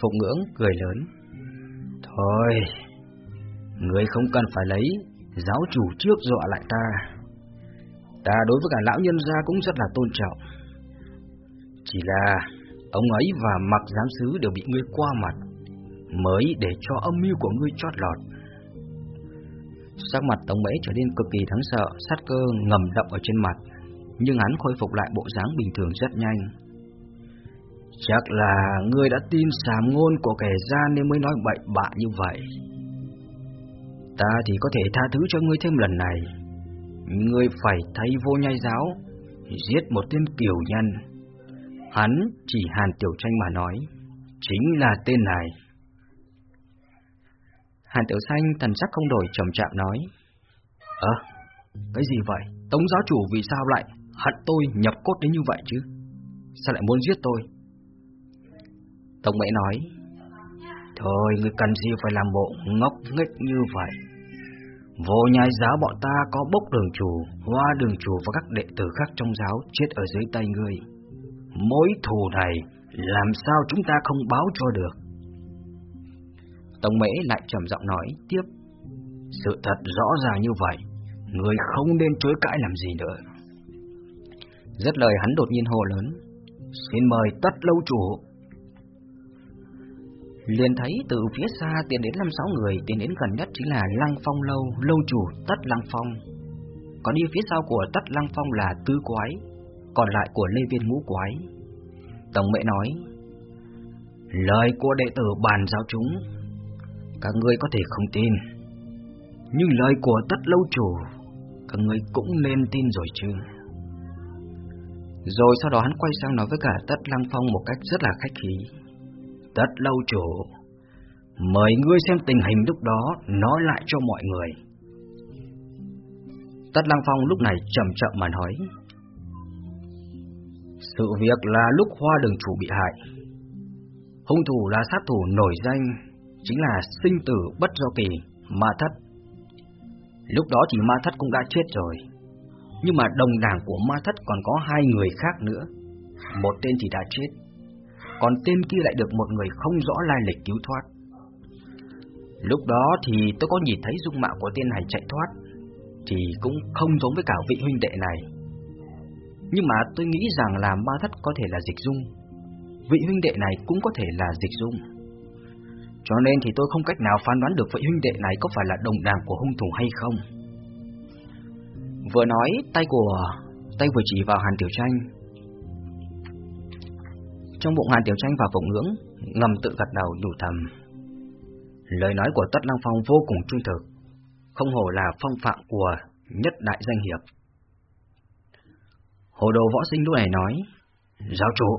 Phục ngưỡng cười lớn Thôi người không cần phải lấy giáo chủ trước dọa lại ta. Ta đối với cả lão nhân gia cũng rất là tôn trọng. Chỉ là ông ấy và mặc giám sứ đều bị ngươi qua mặt, mới để cho âm mưu của ngươi chót lọt. Sắc mặt Tống Mễ trở nên cực kỳ thắng sợ, sát cơ ngầm đậm ở trên mặt, nhưng hắn khôi phục lại bộ dáng bình thường rất nhanh. Chắc là ngươi đã tin sàm ngôn của kẻ gian nên mới nói bậy bạ như vậy. Ta thì có thể tha thứ cho ngươi thêm lần này. Ngươi phải thay vô nhai giáo, giết một tên kiều nhân. Hắn chỉ Hàn Tiểu Tranh mà nói, chính là tên này. Hàn Tiểu Xanh thần sắc không đổi trầm chạm nói. Ơ, cái gì vậy? Tống giáo chủ vì sao lại hận tôi nhập cốt đến như vậy chứ? Sao lại muốn giết tôi? Tống Mễ nói. Thôi, người cần gì phải làm bộ ngốc nghếch như vậy? Vô nhai giáo bọn ta có bốc đường chủ, hoa đường chủ và các đệ tử khác trong giáo chết ở dưới tay ngươi. Mối thù này làm sao chúng ta không báo cho được? Tống Mễ lại trầm giọng nói tiếp. Sự thật rõ ràng như vậy, người không nên chối cãi làm gì nữa. Rất lời hắn đột nhiên hồ lớn. Xin mời tất lâu chủ. Liền thấy từ phía xa tiến đến năm sáu người, tiến đến gần nhất chính là Lăng Phong lâu, lâu chủ Tất Lăng Phong. Còn đi phía sau của Tất Lăng Phong là Tư Quái, còn lại của Lê Viên Ngũ Quái. Tổng mẹ nói, lời của đệ tử bàn giáo chúng, các ngươi có thể không tin, nhưng lời của Tất lâu chủ, các ngươi cũng nên tin rồi chứ. Rồi sau đó hắn quay sang nói với cả Tất Lăng Phong một cách rất là khách khí. Tất lâu chủ, mời ngươi xem tình hình lúc đó nói lại cho mọi người. Tất Lăng Phong lúc này chậm chậm mà nói. Sự việc là lúc hoa đường chủ bị hại. Hung thủ là sát thủ nổi danh, chính là sinh tử bất do kỳ, ma thất. Lúc đó thì ma thất cũng đã chết rồi. Nhưng mà đồng đảng của ma thất còn có hai người khác nữa. Một tên thì đã chết, còn tên kia lại được một người không rõ lai lịch cứu thoát. Lúc đó thì tôi có nhìn thấy dung mạo của tên này chạy thoát, thì cũng không giống với cả vị huynh đệ này. Nhưng mà tôi nghĩ rằng là ma thất có thể là dịch dung, vị huynh đệ này cũng có thể là dịch dung. Cho nên thì tôi không cách nào phán đoán được vị huynh đệ này có phải là đồng đảng của hung thủ hay không. Vừa nói, tay của tay vừa chỉ vào Hàn Tiểu Tranh. Trong bụng Hàn Tiểu Tranh và Phụng Ngưỡng ngầm tự gật đầu đủ thầm. Lời nói của Tất Lăng Phong vô cùng trung thực, không hổ là phong phạm của nhất đại danh hiệp. Hồ đồ võ sinh lúc này nói, Giáo chủ,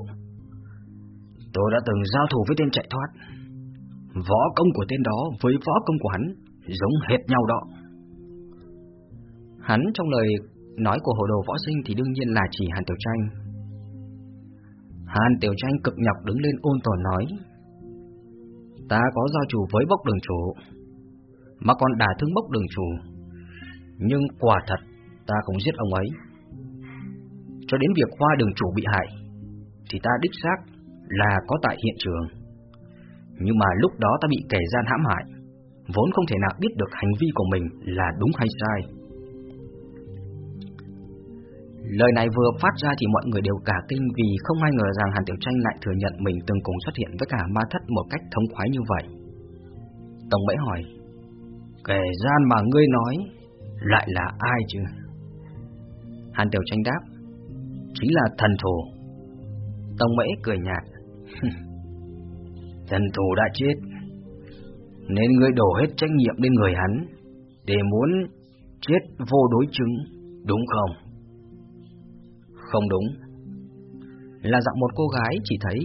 tôi đã từng giao thủ với tên chạy thoát. Võ công của tên đó với võ công của hắn giống hệt nhau đó. Hắn trong lời nói của hồ đồ võ sinh thì đương nhiên là chỉ Hàn Tiểu Tranh. Hàn Tiểu Tranh cực nhọc đứng lên ôn tồn nói, Ta có giao chủ với bốc đường chủ, mà còn đả thương bốc đường chủ. Nhưng quả thật, ta không giết ông ấy. Cho đến việc hoa đường chủ bị hại, thì ta đích xác là có tại hiện trường. Nhưng mà lúc đó ta bị kẻ gian hãm hại, vốn không thể nào biết được hành vi của mình là đúng hay sai. Lời này vừa phát ra thì mọi người đều cả kinh vì không ai ngờ rằng Hàn Tiểu Tranh lại thừa nhận mình từng cùng xuất hiện với cả ma thất một cách thống khoái như vậy. Tổng Mễ hỏi, kẻ gian mà ngươi nói lại là ai chứ? Hàn Tiểu Tranh đáp, chính là thần thù. Tổng Mễ cười nhạt, thần thù đã chết, nên ngươi đổ hết trách nhiệm lên người hắn để muốn chết vô đối chứng, đúng không? Không đúng. Là giọng một cô gái chỉ thấy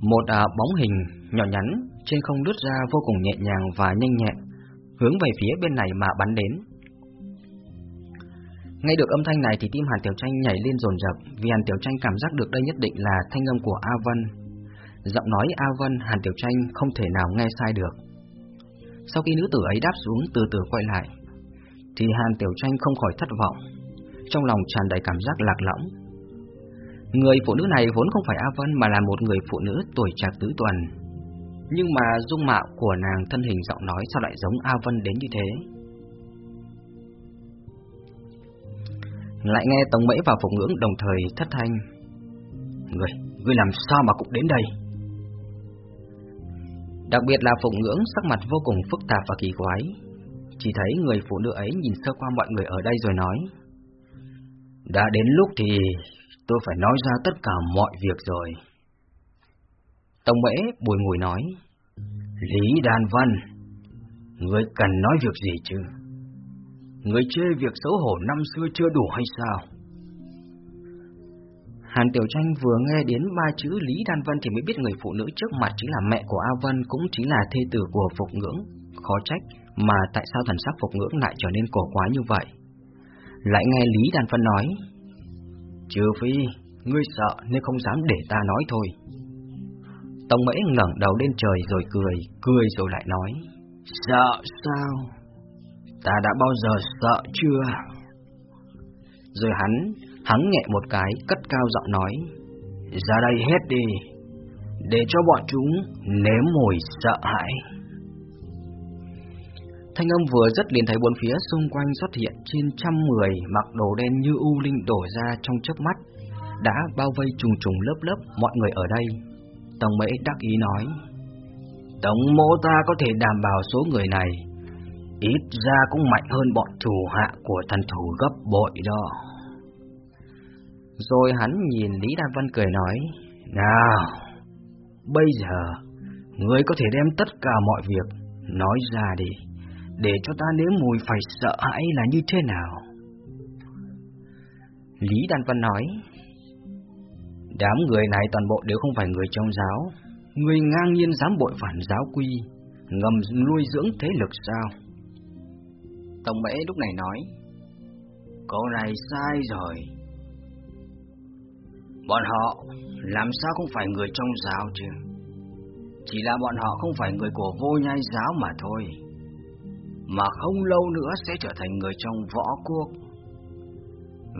Một à, bóng hình nhỏ nhắn Trên không lướt ra vô cùng nhẹ nhàng và nhanh nhẹn Hướng về phía bên này mà bắn đến. Nghe được âm thanh này thì tim Hàn Tiểu Tranh nhảy lên dồn dập Vì Hàn Tiểu Tranh cảm giác được đây nhất định là thanh âm của A Vân. Giọng nói A Vân Hàn Tiểu Tranh không thể nào nghe sai được Sau khi nữ tử ấy đáp xuống từ từ quay lại Thì Hàn Tiểu Tranh không khỏi thất vọng trong lòng tràn đầy cảm giác lạc lõng. Người phụ nữ này vốn không phải A Vân mà là một người phụ nữ tuổi trạc tứ tuần. Nhưng mà dung mạo của nàng thân hình giọng nói sao lại giống A Vân đến như thế? Lại nghe Tống Mễ và Phục Ngưỡng đồng thời thất thanh. Người, người làm sao mà cũng đến đây? Đặc biệt là phụng Ngưỡng sắc mặt vô cùng phức tạp và kỳ quái. Chỉ thấy người phụ nữ ấy nhìn sơ qua mọi người ở đây rồi nói. Đã đến lúc thì tôi phải nói ra tất cả mọi việc rồi. Tông Mễ bùi ngùi nói. Lý Đàn Văn, người cần nói việc gì chứ? Người chê việc xấu hổ năm xưa chưa đủ hay sao? Hàn Tiểu Tranh vừa nghe đến ba chữ Lý Đan Vân thì mới biết người phụ nữ trước mặt chính là mẹ của A Vân, cũng chính là thê tử của Phục Ngưỡng. Khó trách mà tại sao thần sắc Phục Ngưỡng lại trở nên cổ quá như vậy. Lại nghe Lý Đan Vân nói, Trừ phi, ngươi sợ nên không dám để ta nói thôi. Tông Mễ ngẩng đầu lên trời rồi cười, cười rồi lại nói, Sợ sao? Ta đã bao giờ sợ chưa? Rồi hắn, hắn nhẹ một cái, cất cao giọng nói, Ra đây hết đi, để cho bọn chúng nếm mùi sợ hãi. Thanh âm vừa rất liền thấy bốn phía xung quanh xuất hiện trên trăm người mặc đồ đen như u linh đổ ra trong chớp mắt, đã bao vây trùng trùng lớp lớp mọi người ở đây. Tổng mễ đắc ý nói, Tổng mô ta có thể đảm bảo số người này, ít ra cũng mạnh hơn bọn thủ hạ của thần thủ gấp bội đó. Rồi hắn nhìn Lý Đan Vân cười nói, Nào, bây giờ, ngươi có thể đem tất cả mọi việc nói ra đi để cho ta nếm mùi phải sợ hãi là như thế nào. Lý Đan Văn nói, đám người này toàn bộ đều không phải người trong giáo, người ngang nhiên dám bội phản giáo quy, ngầm nuôi dưỡng thế lực sao? Tổng mễ lúc này nói, cậu này sai rồi. Bọn họ làm sao không phải người trong giáo chứ? Chỉ là bọn họ không phải người của vô nhai giáo mà thôi mà không lâu nữa sẽ trở thành người trong võ quốc.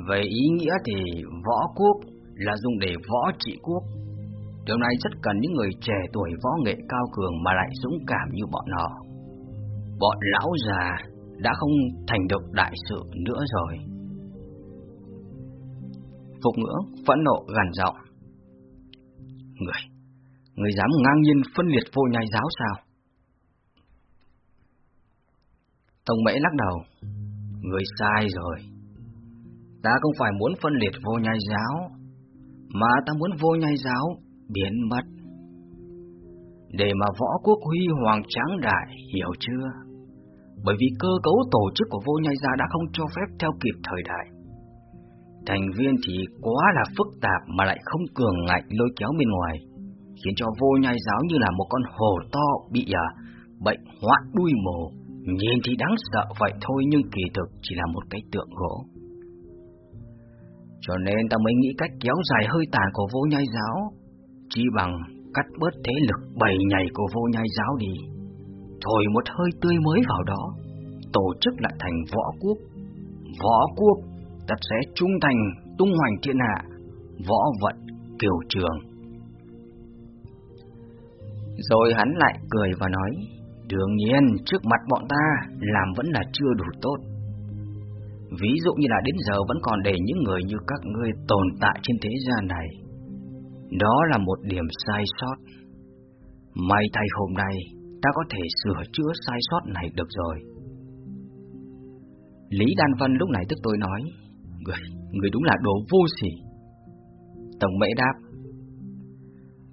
Về ý nghĩa thì võ quốc là dùng để võ trị quốc. Điều này rất cần những người trẻ tuổi võ nghệ cao cường mà lại dũng cảm như bọn họ. Bọn lão già đã không thành được đại sự nữa rồi. Phục ngưỡng, phẫn nộ gằn giọng. Người, người dám ngang nhiên phân liệt vô nhai giáo sao? Tông Mễ lắc đầu. Người sai rồi. Ta không phải muốn phân liệt vô nhai giáo, mà ta muốn vô nhai giáo biến mất. Để mà võ quốc huy hoàng tráng đại, hiểu chưa? Bởi vì cơ cấu tổ chức của vô nhai giáo đã không cho phép theo kịp thời đại. Thành viên thì quá là phức tạp mà lại không cường ngạnh lôi kéo bên ngoài, khiến cho vô nhai giáo như là một con hồ to bị à, bệnh hoạn đuôi mồ, Nhìn thì đáng sợ vậy thôi nhưng kỳ thực chỉ là một cái tượng gỗ. Cho nên ta mới nghĩ cách kéo dài hơi tàn của vô nhai giáo, chỉ bằng cắt bớt thế lực bầy nhảy của vô nhai giáo đi. Thổi một hơi tươi mới vào đó, tổ chức lại thành võ quốc. Võ quốc tất sẽ trung thành tung hoành thiên hạ, võ vận kiều trường. Rồi hắn lại cười và nói, Đương nhiên, trước mặt bọn ta làm vẫn là chưa đủ tốt. Ví dụ như là đến giờ vẫn còn để những người như các ngươi tồn tại trên thế gian này. Đó là một điểm sai sót. May thay hôm nay, ta có thể sửa chữa sai sót này được rồi. Lý Đan Vân lúc này tức tôi nói, Người, người đúng là đồ vô sỉ. Tổng mễ đáp,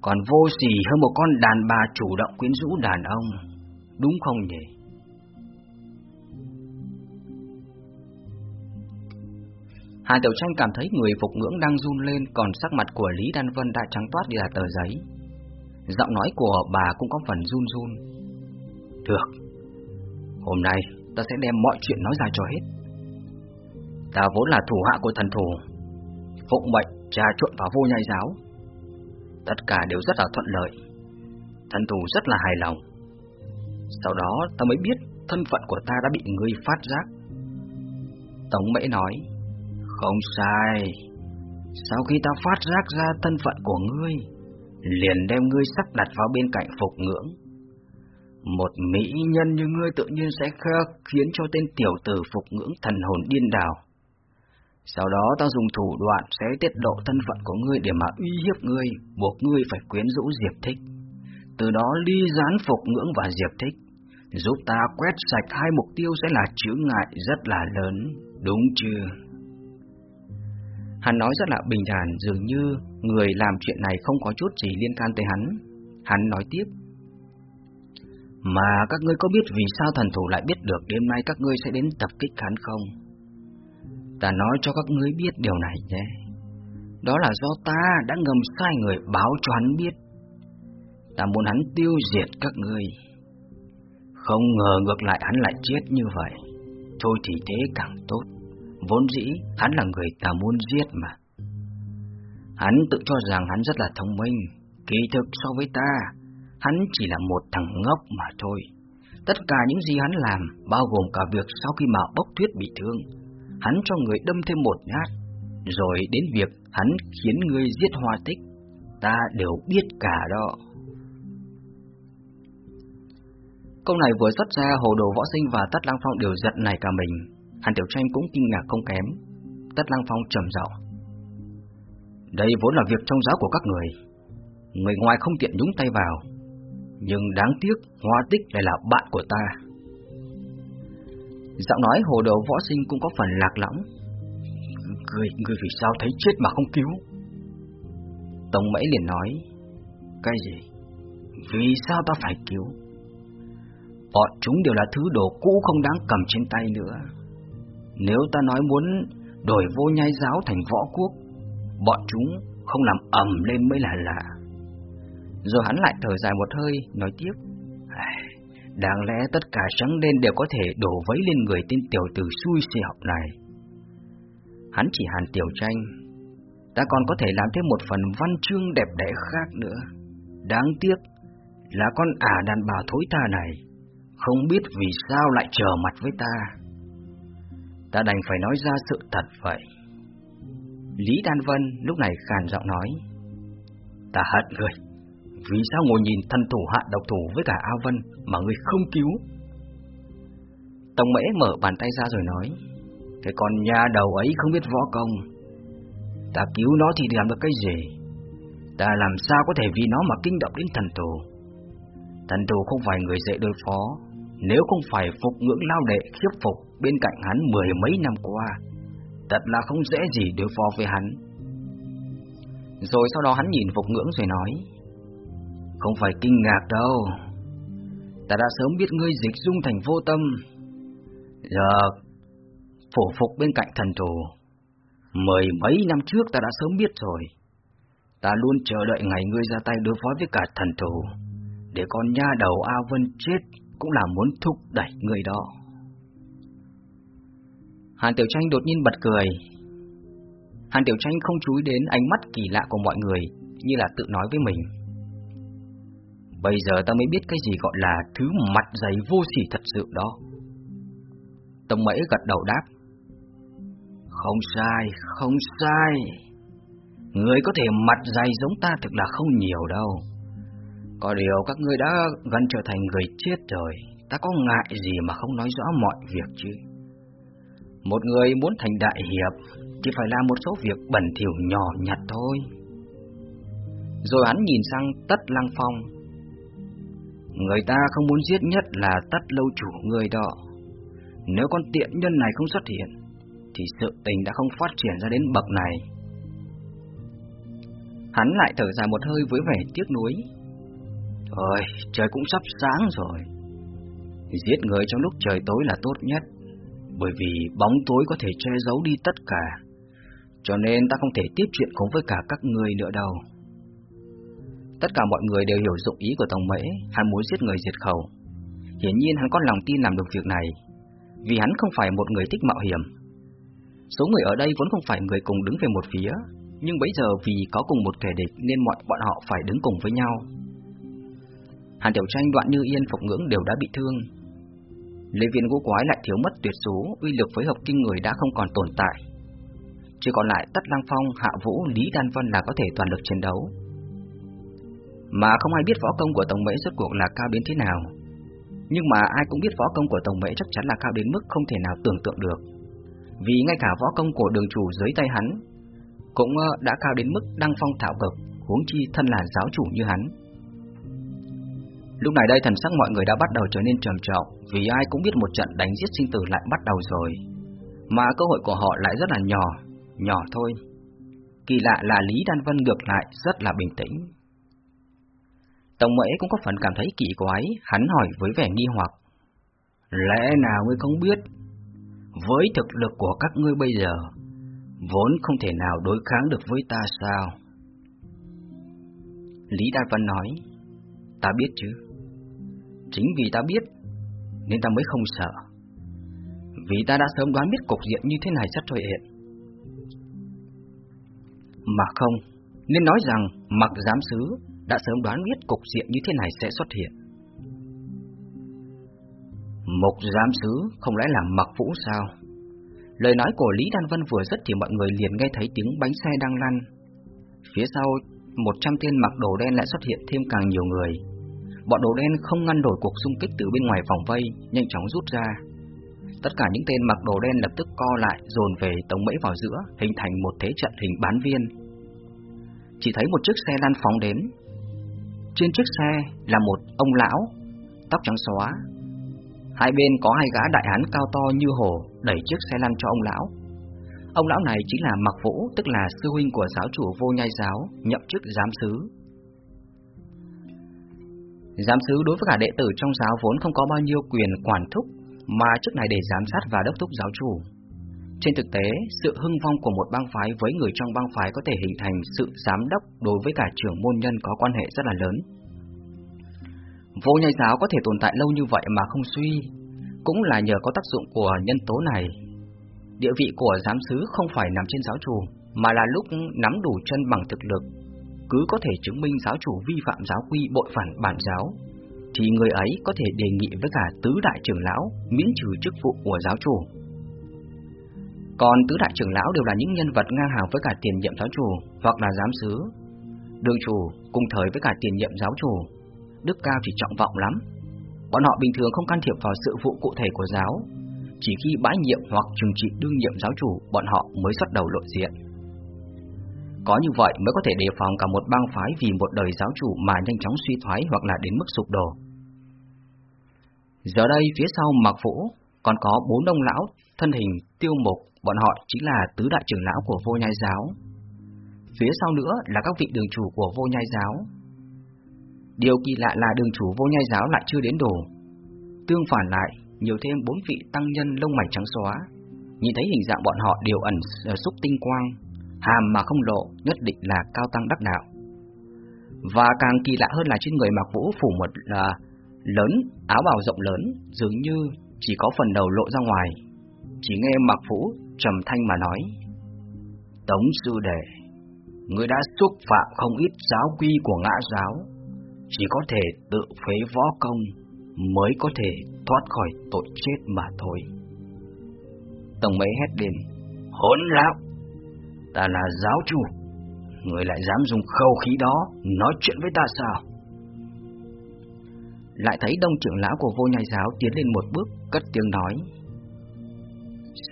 còn vô sỉ hơn một con đàn bà chủ động quyến rũ đàn ông đúng không nhỉ? Hà Tiểu Tranh cảm thấy người phục ngưỡng đang run lên, còn sắc mặt của Lý Đan Vân đã trắng toát đi là tờ giấy. Giọng nói của bà cũng có phần run run. Được, hôm nay ta sẽ đem mọi chuyện nói ra cho hết. Ta vốn là thủ hạ của thần thủ, phụng mệnh trà trộn vào vô nhai giáo. Tất cả đều rất là thuận lợi, thần thủ rất là hài lòng. Sau đó ta mới biết thân phận của ta đã bị ngươi phát giác. Tống Mễ nói, không sai. Sau khi ta phát giác ra thân phận của ngươi, liền đem ngươi sắp đặt vào bên cạnh phục ngưỡng, Một mỹ nhân như ngươi tự nhiên sẽ khác khiến cho tên tiểu tử phục ngưỡng thần hồn điên đảo. Sau đó ta dùng thủ đoạn sẽ tiết lộ thân phận của ngươi để mà uy hiếp ngươi, buộc ngươi phải quyến rũ Diệp Thích. Từ đó ly gián phục ngưỡng và Diệp Thích, giúp ta quét sạch hai mục tiêu sẽ là chướng ngại rất là lớn, đúng chưa? Hắn nói rất là bình thản, dường như người làm chuyện này không có chút gì liên can tới hắn. Hắn nói tiếp. Mà các ngươi có biết vì sao thần thủ lại biết được đêm nay các ngươi sẽ đến tập kích hắn không? Ta nói cho các ngươi biết điều này nhé. Đó là do ta đã ngầm sai người báo cho hắn biết. Ta muốn hắn tiêu diệt các ngươi. Không ngờ ngược lại hắn lại chết như vậy. Thôi thì thế càng tốt. Vốn dĩ hắn là người ta muốn giết mà. Hắn tự cho rằng hắn rất là thông minh. Kỳ thực so với ta, hắn chỉ là một thằng ngốc mà thôi. Tất cả những gì hắn làm, bao gồm cả việc sau khi mà bốc tuyết bị thương, hắn cho người đâm thêm một nhát, rồi đến việc hắn khiến người giết hoa tích, ta đều biết cả đó. Câu này vừa xuất ra, hồ đồ võ sinh và Tất Lăng Phong đều giận này cả mình. Hàn Tiểu Tranh cũng kinh ngạc không kém. Tất Lăng Phong trầm giọng. Đây vốn là việc trong giáo của các người. Người ngoài không tiện nhúng tay vào. Nhưng đáng tiếc, Hoa Tích lại là bạn của ta. Giọng nói hồ đồ võ sinh cũng có phần lạc lõng. Người, người vì sao thấy chết mà không cứu? Tông Mẫy liền nói. Cái gì? Vì sao ta phải cứu? Bọn chúng đều là thứ đồ cũ không đáng cầm trên tay nữa. Nếu ta nói muốn đổi vô nhai giáo thành võ quốc, bọn chúng không làm ầm lên mới là lạ. Rồi hắn lại thở dài một hơi, nói tiếp. Đáng lẽ tất cả trắng đen đều có thể đổ vấy lên người tên tiểu tử xui xẻo này. Hắn chỉ hàn tiểu tranh. Ta còn có thể làm thêm một phần văn chương đẹp đẽ khác nữa. Đáng tiếc là con ả đàn bà thối tha này, không biết vì sao lại trở mặt với ta ta đành phải nói ra sự thật vậy. Lý Đan Vân lúc này khàn giọng nói, ta hận người, vì sao ngồi nhìn thân thủ hạ độc thủ với cả A Vân mà người không cứu? Tông Mễ mở bàn tay ra rồi nói, cái con nha đầu ấy không biết võ công, ta cứu nó thì làm được cái gì? Ta làm sao có thể vì nó mà kinh động đến thần thủ? Thần thủ không phải người dễ đối phó, nếu không phải phục ngưỡng lao đệ khiếp phục bên cạnh hắn mười mấy năm qua, thật là không dễ gì đối phó với hắn. Rồi sau đó hắn nhìn phục ngưỡng rồi nói, không phải kinh ngạc đâu, ta đã sớm biết ngươi dịch dung thành vô tâm, giờ phổ phục bên cạnh thần thù. Mười mấy năm trước ta đã sớm biết rồi, ta luôn chờ đợi ngày ngươi ra tay đối phó với cả thần thù, để con nha đầu A Vân chết cũng là muốn thúc đẩy người đó. Hàn Tiểu Tranh đột nhiên bật cười. Hàn Tiểu Tranh không chú ý đến ánh mắt kỳ lạ của mọi người, như là tự nói với mình. Bây giờ ta mới biết cái gì gọi là thứ mặt dày vô sỉ thật sự đó. Tông Mẫy gật đầu đáp. Không sai, không sai. Người có thể mặt dày giống ta thực là không nhiều đâu. Có điều các ngươi đã gần trở thành người chết rồi, ta có ngại gì mà không nói rõ mọi việc chứ? Một người muốn thành đại hiệp chỉ phải làm một số việc bẩn thỉu nhỏ nhặt thôi. Rồi hắn nhìn sang Tất Lăng Phong. Người ta không muốn giết nhất là Tất lâu chủ người đó. Nếu con tiện nhân này không xuất hiện, thì sự tình đã không phát triển ra đến bậc này. Hắn lại thở dài một hơi với vẻ tiếc nuối. Thôi, trời cũng sắp sáng rồi. Giết người trong lúc trời tối là tốt nhất, bởi vì bóng tối có thể che giấu đi tất cả. Cho nên ta không thể tiếp chuyện cùng với cả các người nữa đâu. Tất cả mọi người đều hiểu dụng ý của Tổng Mễ, hắn muốn giết người diệt khẩu. Hiển nhiên hắn có lòng tin làm được việc này, vì hắn không phải một người thích mạo hiểm. Số người ở đây vốn không phải người cùng đứng về một phía, nhưng bây giờ vì có cùng một kẻ địch nên mọi bọn họ phải đứng cùng với nhau. Hàn Tiểu Tranh, Đoạn Như Yên, Phục Ngưỡng đều đã bị thương. Lê Viên Ngũ Quái lại thiếu mất tuyệt số, uy lực phối hợp kinh người đã không còn tồn tại. Chỉ còn lại Tất lang Phong, Hạ Vũ, Lý Đan Vân là có thể toàn lực chiến đấu. Mà không ai biết võ công của Tổng Mễ rốt cuộc là cao đến thế nào. Nhưng mà ai cũng biết võ công của Tổng Mễ chắc chắn là cao đến mức không thể nào tưởng tượng được. Vì ngay cả võ công của đường chủ dưới tay hắn cũng ờ, đã cao đến mức đăng phong thảo cực, huống chi thân là giáo chủ như hắn. Lúc này đây thần sắc mọi người đã bắt đầu trở nên trầm trọng, vì ai cũng biết một trận đánh giết sinh tử lại bắt đầu rồi. Mà cơ hội của họ lại rất là nhỏ, nhỏ thôi. Kỳ lạ là Lý Đan Vân ngược lại rất là bình tĩnh. Tổng mễ cũng có phần cảm thấy kỳ quái, hắn hỏi với vẻ nghi hoặc. Lẽ nào ngươi không biết? Với thực lực của các ngươi bây giờ, vốn không thể nào đối kháng được với ta sao? Lý Đại Văn nói, ta biết chứ. Chính vì ta biết, nên ta mới không sợ. Vì ta đã sớm đoán biết cục diện như thế này sắp thôi hiện. Mà không, nên nói rằng mặc giám sứ đã sớm đoán biết cục diện như thế này sẽ xuất hiện. Mục giám sứ không lẽ là mặc vũ sao? Lời nói của Lý Đan Vân vừa dứt thì mọi người liền nghe thấy tiếng bánh xe đang lăn. Phía sau, một trăm tên mặc đồ đen lại xuất hiện thêm càng nhiều người. Bọn đồ đen không ngăn nổi cuộc xung kích từ bên ngoài vòng vây, nhanh chóng rút ra. Tất cả những tên mặc đồ đen lập tức co lại, dồn về tống mẫy vào giữa, hình thành một thế trận hình bán viên. Chỉ thấy một chiếc xe lăn phóng đến. Trên chiếc xe là một ông lão, tóc trắng xóa. Hai bên có hai gã đại hán cao to như hổ đẩy chiếc xe lăn cho ông lão. Ông lão này chính là Mặc Vũ, tức là sư huynh của giáo chủ vô nhai giáo, nhậm chức giám sứ. Giám sứ đối với cả đệ tử trong giáo vốn không có bao nhiêu quyền quản thúc, mà chức này để giám sát và đốc thúc giáo chủ. Trên thực tế, sự hưng vong của một bang phái với người trong bang phái có thể hình thành sự giám đốc đối với cả trưởng môn nhân có quan hệ rất là lớn. Vô nhai giáo có thể tồn tại lâu như vậy mà không suy, cũng là nhờ có tác dụng của nhân tố này. Địa vị của giám sứ không phải nằm trên giáo chủ, mà là lúc nắm đủ chân bằng thực lực, cứ có thể chứng minh giáo chủ vi phạm giáo quy bội phản bản giáo, thì người ấy có thể đề nghị với cả tứ đại trưởng lão miễn trừ chức vụ của giáo chủ. Còn tứ đại trưởng lão đều là những nhân vật ngang hàng với cả tiền nhiệm giáo chủ hoặc là giám sứ. Đường chủ cùng thời với cả tiền nhiệm giáo chủ, đức cao chỉ trọng vọng lắm. Bọn họ bình thường không can thiệp vào sự vụ cụ thể của giáo, chỉ khi bãi nhiệm hoặc trừng trị đương nhiệm giáo chủ, bọn họ mới xuất đầu lộ diện. Có như vậy mới có thể đề phòng cả một bang phái vì một đời giáo chủ mà nhanh chóng suy thoái hoặc là đến mức sụp đổ. Giờ đây phía sau Mạc Vũ còn có bốn đông lão thân hình tiêu mục, bọn họ chính là tứ đại trưởng lão của vô nhai giáo. Phía sau nữa là các vị đường chủ của vô nhai giáo. Điều kỳ lạ là đường chủ vô nhai giáo lại chưa đến đủ. Tương phản lại, nhiều thêm bốn vị tăng nhân lông mày trắng xóa. Nhìn thấy hình dạng bọn họ đều ẩn ờ, xúc tinh quang, hàm mà không lộ, nhất định là cao tăng đắc đạo. Và càng kỳ lạ hơn là trên người mặc vũ phủ một là lớn, áo bào rộng lớn, dường như chỉ có phần đầu lộ ra ngoài. Chỉ nghe mặc vũ trầm thanh mà nói: "Tống sư đệ, người đã xúc phạm không ít giáo quy của ngã giáo, chỉ có thể tự phế võ công mới có thể thoát khỏi tội chết mà thôi." Tổng mấy hét lên: "Hỗn lão, ta là giáo chủ, người lại dám dùng khâu khí đó nói chuyện với ta sao?" lại thấy đông trưởng lão của vô nhai giáo tiến lên một bước, cất tiếng nói.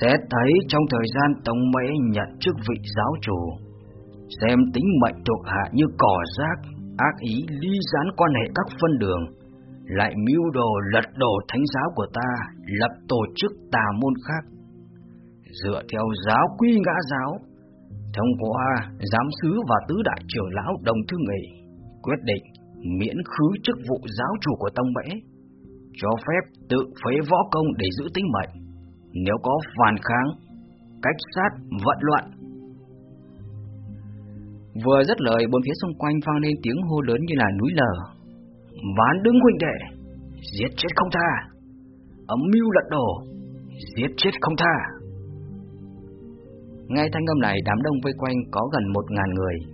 Xét thấy trong thời gian Tống Mễ nhận chức vị giáo chủ, xem tính mệnh thuộc hạ như cỏ rác, ác ý ly gián quan hệ các phân đường, lại mưu đồ lật đổ thánh giáo của ta, lập tổ chức tà môn khác. Dựa theo giáo quy ngã giáo, thông qua giám sứ và tứ đại trưởng lão đồng thư nghị, quyết định miễn khứ chức vụ giáo chủ của tông mễ, cho phép tự phế võ công để giữ tính mệnh. Nếu có phản kháng, cách sát, vận loạn. Vừa dứt lời, bốn phía xung quanh vang lên tiếng hô lớn như là núi lở. Ván đứng huynh đệ, giết chết không tha. Ấm mưu lật đổ, giết chết không tha. Ngay thanh âm này, đám đông vây quanh có gần một ngàn người,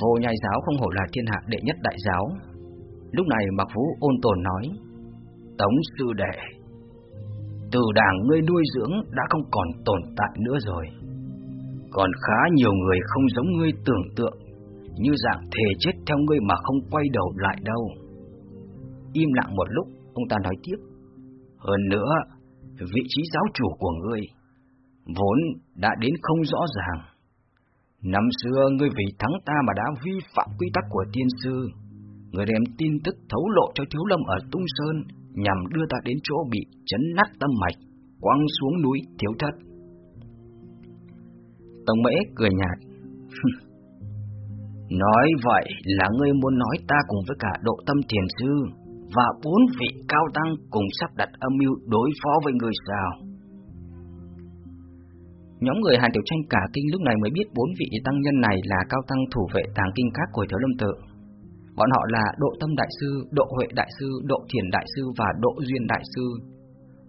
Vô nhai giáo không hổ là thiên hạ đệ nhất đại giáo. Lúc này Mạc Vũ ôn tồn nói, Tống sư đệ, từ đảng ngươi nuôi dưỡng đã không còn tồn tại nữa rồi. Còn khá nhiều người không giống ngươi tưởng tượng, như dạng thề chết theo ngươi mà không quay đầu lại đâu. im lặng một lúc, ông ta nói tiếp. Hơn nữa, vị trí giáo chủ của ngươi vốn đã đến không rõ ràng. Năm xưa ngươi vì thắng ta mà đã vi phạm quy tắc của tiên sư. Ngươi đem tin tức thấu lộ cho Thiếu Lâm ở Tung Sơn nhằm đưa ta đến chỗ bị chấn nát tâm mạch, quăng xuống núi thiếu thất. Tổng mễ cười nhạt. [laughs] nói vậy là ngươi muốn nói ta cùng với cả độ tâm thiền sư và bốn vị cao tăng cùng sắp đặt âm mưu đối phó với người sao? Nhóm người Hàn Tiểu Tranh cả kinh lúc này mới biết bốn vị tăng nhân này là cao tăng thủ vệ tàng kinh các của Thiếu Lâm Tự. Bọn họ là Độ Tâm Đại Sư, Độ Huệ Đại Sư, Độ Thiền Đại Sư và Độ Duyên Đại Sư.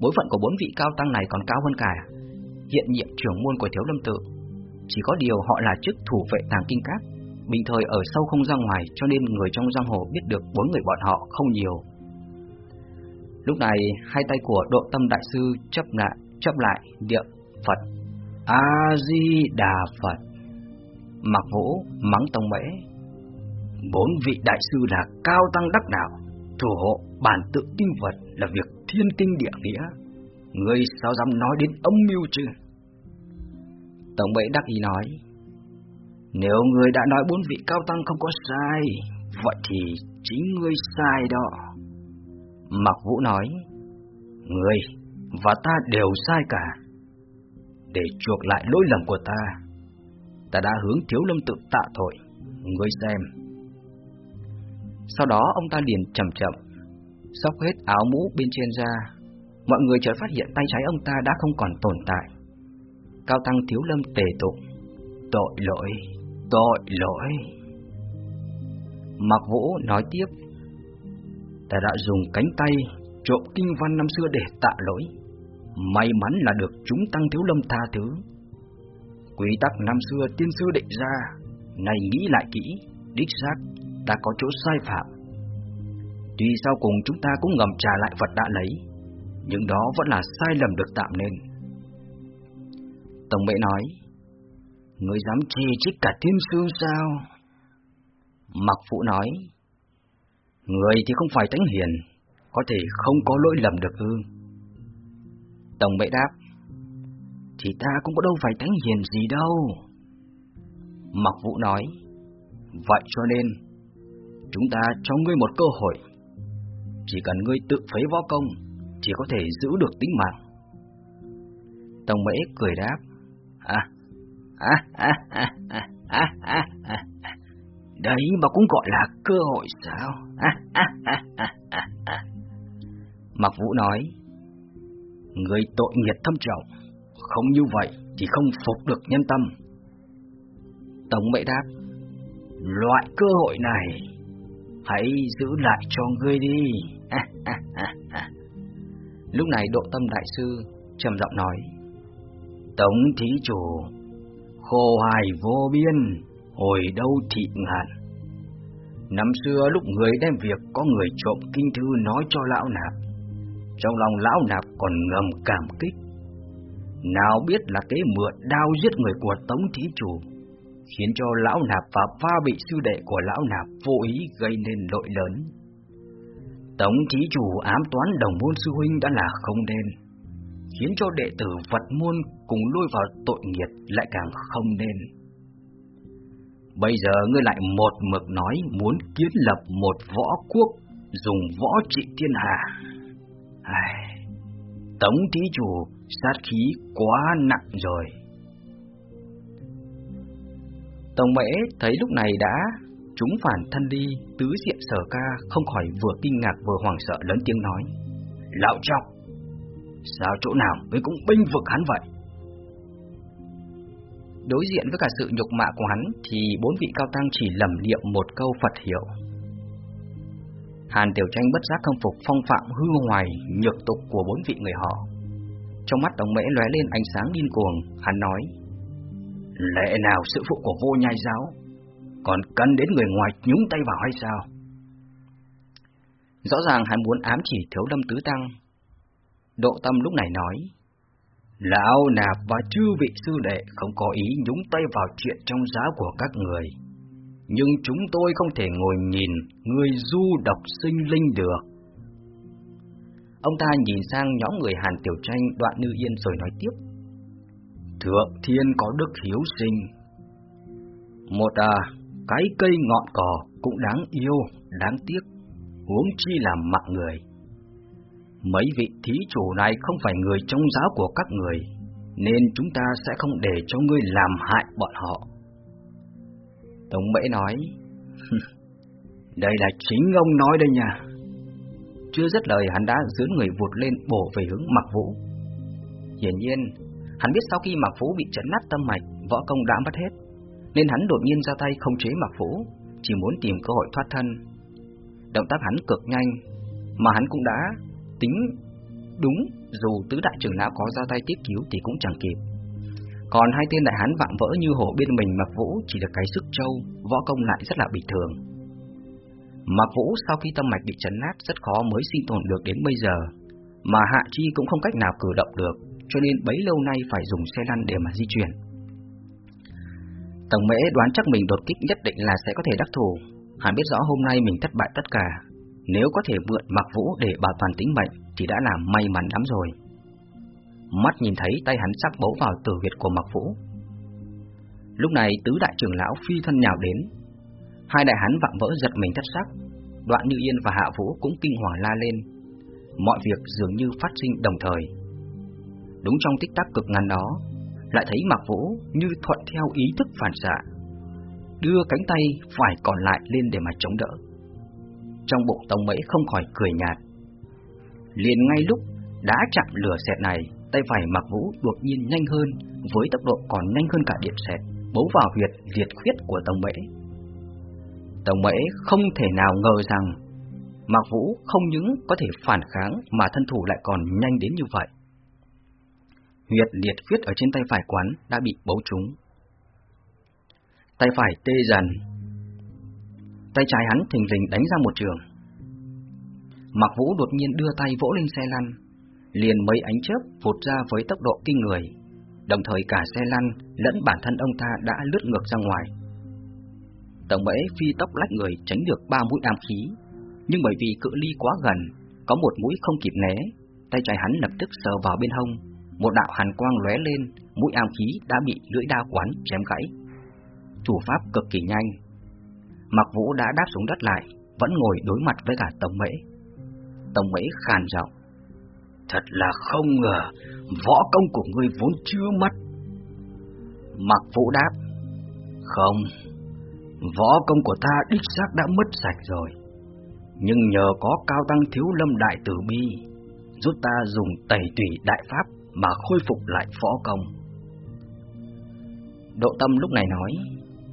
Bối phận của bốn vị cao tăng này còn cao hơn cả. Hiện nhiệm trưởng môn của Thiếu Lâm Tự. Chỉ có điều họ là chức thủ vệ tàng kinh các, bình thời ở sâu không ra ngoài cho nên người trong giang hồ biết được bốn người bọn họ không nhiều. Lúc này, hai tay của Độ Tâm Đại Sư chấp lại, chấp lại niệm Phật. A-di-đà Phật. Mặc vũ mắng tông mễ. Bốn vị đại sư là cao tăng đắc đạo, thủ hộ bản tự tinh vật là việc thiên kinh địa nghĩa. Ngươi sao dám nói đến âm mưu chứ? Tổng bệ đắc ý nói. Nếu ngươi đã nói bốn vị cao tăng không có sai, vậy thì chính ngươi sai đó. Mặc Vũ nói, Ngươi và ta đều sai cả. Để chuộc lại lỗi lầm của ta, ta đã hướng thiếu lâm tự tạ tội, ngươi xem. Sau đó ông ta liền chậm chậm, xóc hết áo mũ bên trên ra. Mọi người chợt phát hiện tay trái ông ta đã không còn tồn tại. Cao tăng thiếu lâm tề tụng, tội lỗi, tội lỗi. Mặc Vũ nói tiếp, ta đã dùng cánh tay trộm kinh văn năm xưa để tạ lỗi. May mắn là được chúng tăng thiếu lâm tha thứ. Quy tắc năm xưa tiên sư định ra, này nghĩ lại kỹ, đích xác ta có chỗ sai phạm. Tuy sau cùng chúng ta cũng ngầm trả lại vật đã lấy, nhưng đó vẫn là sai lầm được tạm nên. Tổng bệ nói, Người dám chê trích cả thiên sư sao? Mặc phụ nói, Người thì không phải tánh hiền, có thể không có lỗi lầm được ư? Tổng bệ đáp, Thì ta cũng có đâu phải tánh hiền gì đâu. Mặc vụ nói, Vậy cho nên, chúng ta cho ngươi một cơ hội. Chỉ cần ngươi tự phế võ công, chỉ có thể giữ được tính mạng. Tông mễ cười đáp, À, à, à, à, à, à, à, à. Đấy mà cũng gọi là cơ hội sao? À, à, à, à, à, à. Mặc Vũ nói, Người tội nghiệp thâm trọng, không như vậy thì không phục được nhân tâm. Tống Mễ đáp, Loại cơ hội này, hãy giữ lại cho ngươi đi. [laughs] Lúc này Độ Tâm Đại Sư trầm giọng nói, Tống thí chủ, khô hài vô biên, hồi đâu thị hạn Năm xưa lúc người đem việc có người trộm kinh thư nói cho lão nạp, trong lòng lão nạp còn ngầm cảm kích. Nào biết là cái mượn đao giết người của Tống Thí Chủ, khiến cho lão nạp và ba bị sư đệ của lão nạp vô ý gây nên lỗi lớn. Tống Thí Chủ ám toán đồng môn sư huynh đã là không nên, khiến cho đệ tử vật môn cùng lôi vào tội nghiệt lại càng không nên. Bây giờ ngươi lại một mực nói muốn kiến lập một võ quốc, dùng võ trị thiên hạ. Ai... Tống thí chủ sát khí quá nặng rồi. Tổng mễ thấy lúc này đã chúng phản thân đi, tứ diện sở ca không khỏi vừa kinh ngạc vừa hoảng sợ lớn tiếng nói. Lão trọc, sao chỗ nào ngươi cũng binh vực hắn vậy? Đối diện với cả sự nhục mạ của hắn thì bốn vị cao tăng chỉ lầm niệm một câu Phật hiệu. Hàn Tiểu Tranh bất giác khâm phục phong phạm hư hoài nhược tục của bốn vị người họ. Trong mắt Tổng Mễ lóe lên ánh sáng điên cuồng, hắn nói: Ừ. Lẽ nào, sự phụ của vô nhai giáo, còn cần đến người ngoài nhúng tay vào hay sao? Rõ ràng hắn muốn ám chỉ Thiếu Lâm Tứ Tăng. Độ Tâm lúc này nói: Lão nạp và chư vị sư đệ không có ý nhúng tay vào chuyện trong giáo của các người. Nhưng chúng tôi không thể ngồi nhìn người du độc sinh linh được. Ông ta nhìn sang nhóm người Hàn Tiểu Tranh, đoạn Nữ Yên rồi nói tiếp. Thượng thiên có đức hiếu sinh. Một à, cái cây ngọn cỏ cũng đáng yêu, đáng tiếc, huống chi là mạng người. Mấy vị thí chủ này không phải người trong giáo của các người, nên chúng ta sẽ không để cho ngươi làm hại bọn họ. Tống Mễ nói, đây là chính ông nói đây nha. Chưa dứt lời hắn đã dướn người vụt lên bổ về hướng mặc Vũ. Hiển nhiên, hắn biết sau khi Mạc Vũ bị chấn nát tâm mạch, võ công đã mất hết, nên hắn đột nhiên ra tay không chế Mạc Vũ, chỉ muốn tìm cơ hội thoát thân. Động tác hắn cực nhanh, mà hắn cũng đã tính đúng dù tứ đại trưởng lão có ra tay tiếp cứu thì cũng chẳng kịp. Còn hai tên đại hán vạm vỡ như hổ bên mình Mạc Vũ chỉ được cái sức trâu, võ công lại rất là bình thường. Mạc Vũ sau khi tâm mạch bị chấn nát rất khó mới sinh tồn được đến bây giờ, mà Hạ Chi cũng không cách nào cử động được, cho nên bấy lâu nay phải dùng xe lăn để mà di chuyển. Tổng mễ đoán chắc mình đột kích nhất định là sẽ có thể đắc thủ, hắn biết rõ hôm nay mình thất bại tất cả, nếu có thể mượn Mạc Vũ để bảo toàn tính mệnh thì đã là may mắn lắm rồi. Mắt nhìn thấy tay hắn sắc bấu vào tử huyệt của Mạc Vũ. Lúc này tứ đại trưởng lão phi thân nhào đến, hai đại hán vạm vỡ giật mình thất sắc, Đoạn Như Yên và Hạ Vũ cũng kinh hoàng la lên. Mọi việc dường như phát sinh đồng thời. Đúng trong tích tắc cực ngắn đó, lại thấy Mạc Vũ như thuận theo ý thức phản xạ, đưa cánh tay phải còn lại lên để mà chống đỡ. Trong bụng Tống Mễ không khỏi cười nhạt. Liền ngay lúc đã chạm lửa xẹt này, tay phải Mạc Vũ đột nhiên nhanh hơn, với tốc độ còn nhanh hơn cả điện xẹt, bấu vào huyệt liệt khuyết của Tống Mễ. Tống Mễ không thể nào ngờ rằng Mạc Vũ không những có thể phản kháng mà thân thủ lại còn nhanh đến như vậy. Huyệt liệt khuyết ở trên tay phải quán đã bị bấu trúng. Tay phải tê dần. Tay trái hắn thình lình đánh ra một trường. Mạc Vũ đột nhiên đưa tay vỗ lên xe lăn, liền mấy ánh chớp vụt ra với tốc độ kinh người, đồng thời cả xe lăn lẫn bản thân ông ta đã lướt ngược ra ngoài. Tổng bẫy phi tốc lách người tránh được ba mũi am khí, nhưng bởi vì cự ly quá gần, có một mũi không kịp né, tay trái hắn lập tức sờ vào bên hông, một đạo hàn quang lóe lên, mũi ám khí đã bị lưỡi đao quán chém gãy. Thủ pháp cực kỳ nhanh. Mặc Vũ đã đáp xuống đất lại, vẫn ngồi đối mặt với cả Tổng Mễ. Tổng Mễ khàn giọng: "Thật là không ngờ, võ công của ngươi vốn chưa mất." Mặc Vũ đáp: "Không, Võ công của ta đích xác đã mất sạch rồi Nhưng nhờ có cao tăng thiếu lâm đại tử bi Giúp ta dùng tẩy tủy đại pháp mà khôi phục lại võ công. Độ tâm lúc này nói,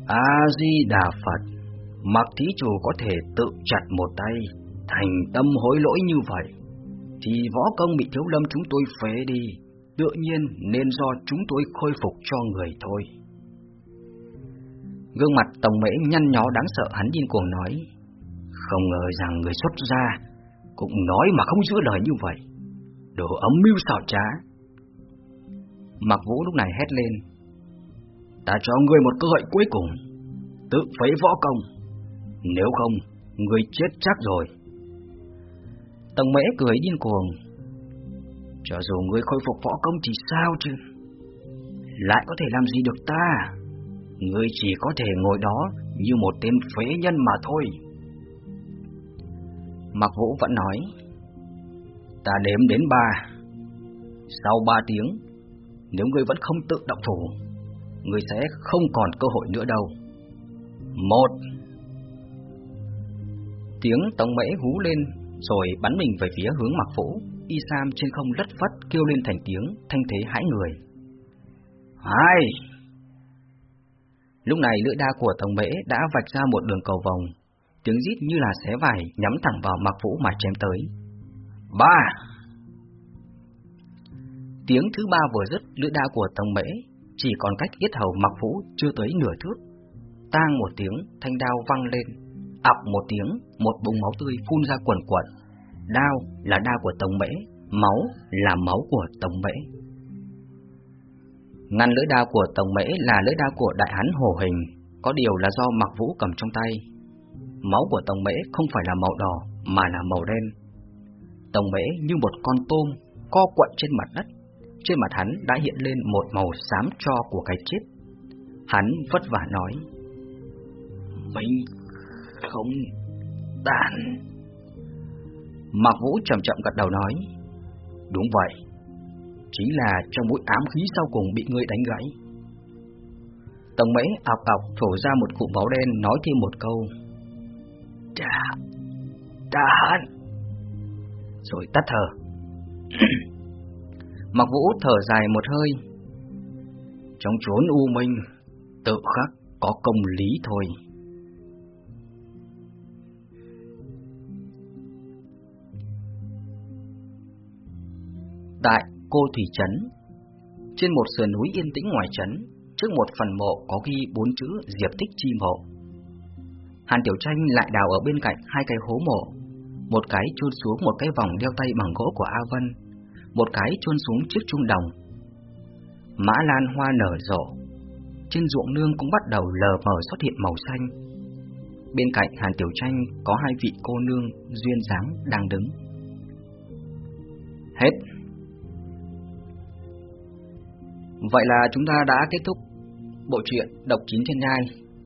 A-di-đà Phật, Mặc thí chủ có thể tự chặt một tay Thành tâm hối lỗi như vậy, Thì võ công bị thiếu lâm chúng tôi phế đi, Tự nhiên nên do chúng tôi khôi phục cho người thôi. Gương mặt Tổng Mễ nhăn nhó đáng sợ hắn điên cuồng nói, Không ngờ rằng người xuất gia Cũng nói mà không giữ lời như vậy. Đồ ấm mưu xảo trá. Mạc Vũ lúc này hét lên. Ta cho ngươi một cơ hội cuối cùng Tự phế võ công. Nếu không Ngươi chết chắc rồi. Tầng Mễ cười điên cuồng. Cho dù ngươi khôi phục võ công thì sao chứ? Lại có thể làm gì được ta? Ngươi chỉ có thể ngồi đó như một tên phế nhân mà thôi. Mạc Vũ vẫn nói, ta đếm đến ba. Sau ba tiếng, nếu ngươi vẫn không tự động thủ, ngươi sẽ không còn cơ hội nữa đâu. Một. Tiếng tống mễ hú lên, rồi bắn mình về phía hướng mặc Vũ. Y Sam trên không lất phất kêu lên thành tiếng, thanh thế hãi người. Hai. Lúc này lưỡi đa của Tống Mễ đã vạch ra một đường cầu vòng, tiếng rít như là xé vải nhắm thẳng vào mặc Vũ mà chém tới. Ba! Tiếng thứ ba vừa dứt, lưỡi đao của tông Mễ chỉ còn cách yết hầu mặc Vũ chưa tới nửa thước. Tang một tiếng, thanh đao văng lên, ọc một tiếng, một búng máu tươi phun ra quần quần. Đao là đao của tông Mễ, máu là máu của tông Mễ. Ngăn lưỡi đao của tông Mễ là lưỡi đao của đại hán hổ hình, có điều là do Mặc Vũ cầm trong tay. Máu của tông Mễ không phải là màu đỏ mà là màu đen. tông mễ như một con tôm co quặn trên mặt đất. Trên mặt hắn đã hiện lên một màu xám cho của cái chết. Hắn vất vả nói. Mình không tàn. Mạc Vũ chậm chậm gật đầu nói. Đúng vậy. Chính là trong mũi ám khí sau cùng bị ngươi đánh gãy. Tổng mễ ọc ọc thổ ra một cụm máu đen nói thêm một câu. Trả, trả hắn. Rồi tắt thở. [clears throat] Mặc vũ thở dài một hơi. Trong chốn u minh, tự khắc có công lý thôi. Tại Cô Thủy Trấn Trên một sườn núi yên tĩnh ngoài trấn Trước một phần mộ có ghi bốn chữ Diệp Tích Chi Mộ Hàn Tiểu Tranh lại đào ở bên cạnh hai cái hố mộ Một cái chôn xuống một cái vòng đeo tay bằng gỗ của A Vân một cái chôn xuống chiếc trung đồng. Mã lan hoa nở rộ. Trên ruộng nương cũng bắt đầu lờ mờ xuất hiện màu xanh. Bên cạnh Hàn Tiểu Tranh có hai vị cô nương duyên dáng đang đứng. Hết. Vậy là chúng ta đã kết thúc bộ truyện Độc Chín Thiên Nhai.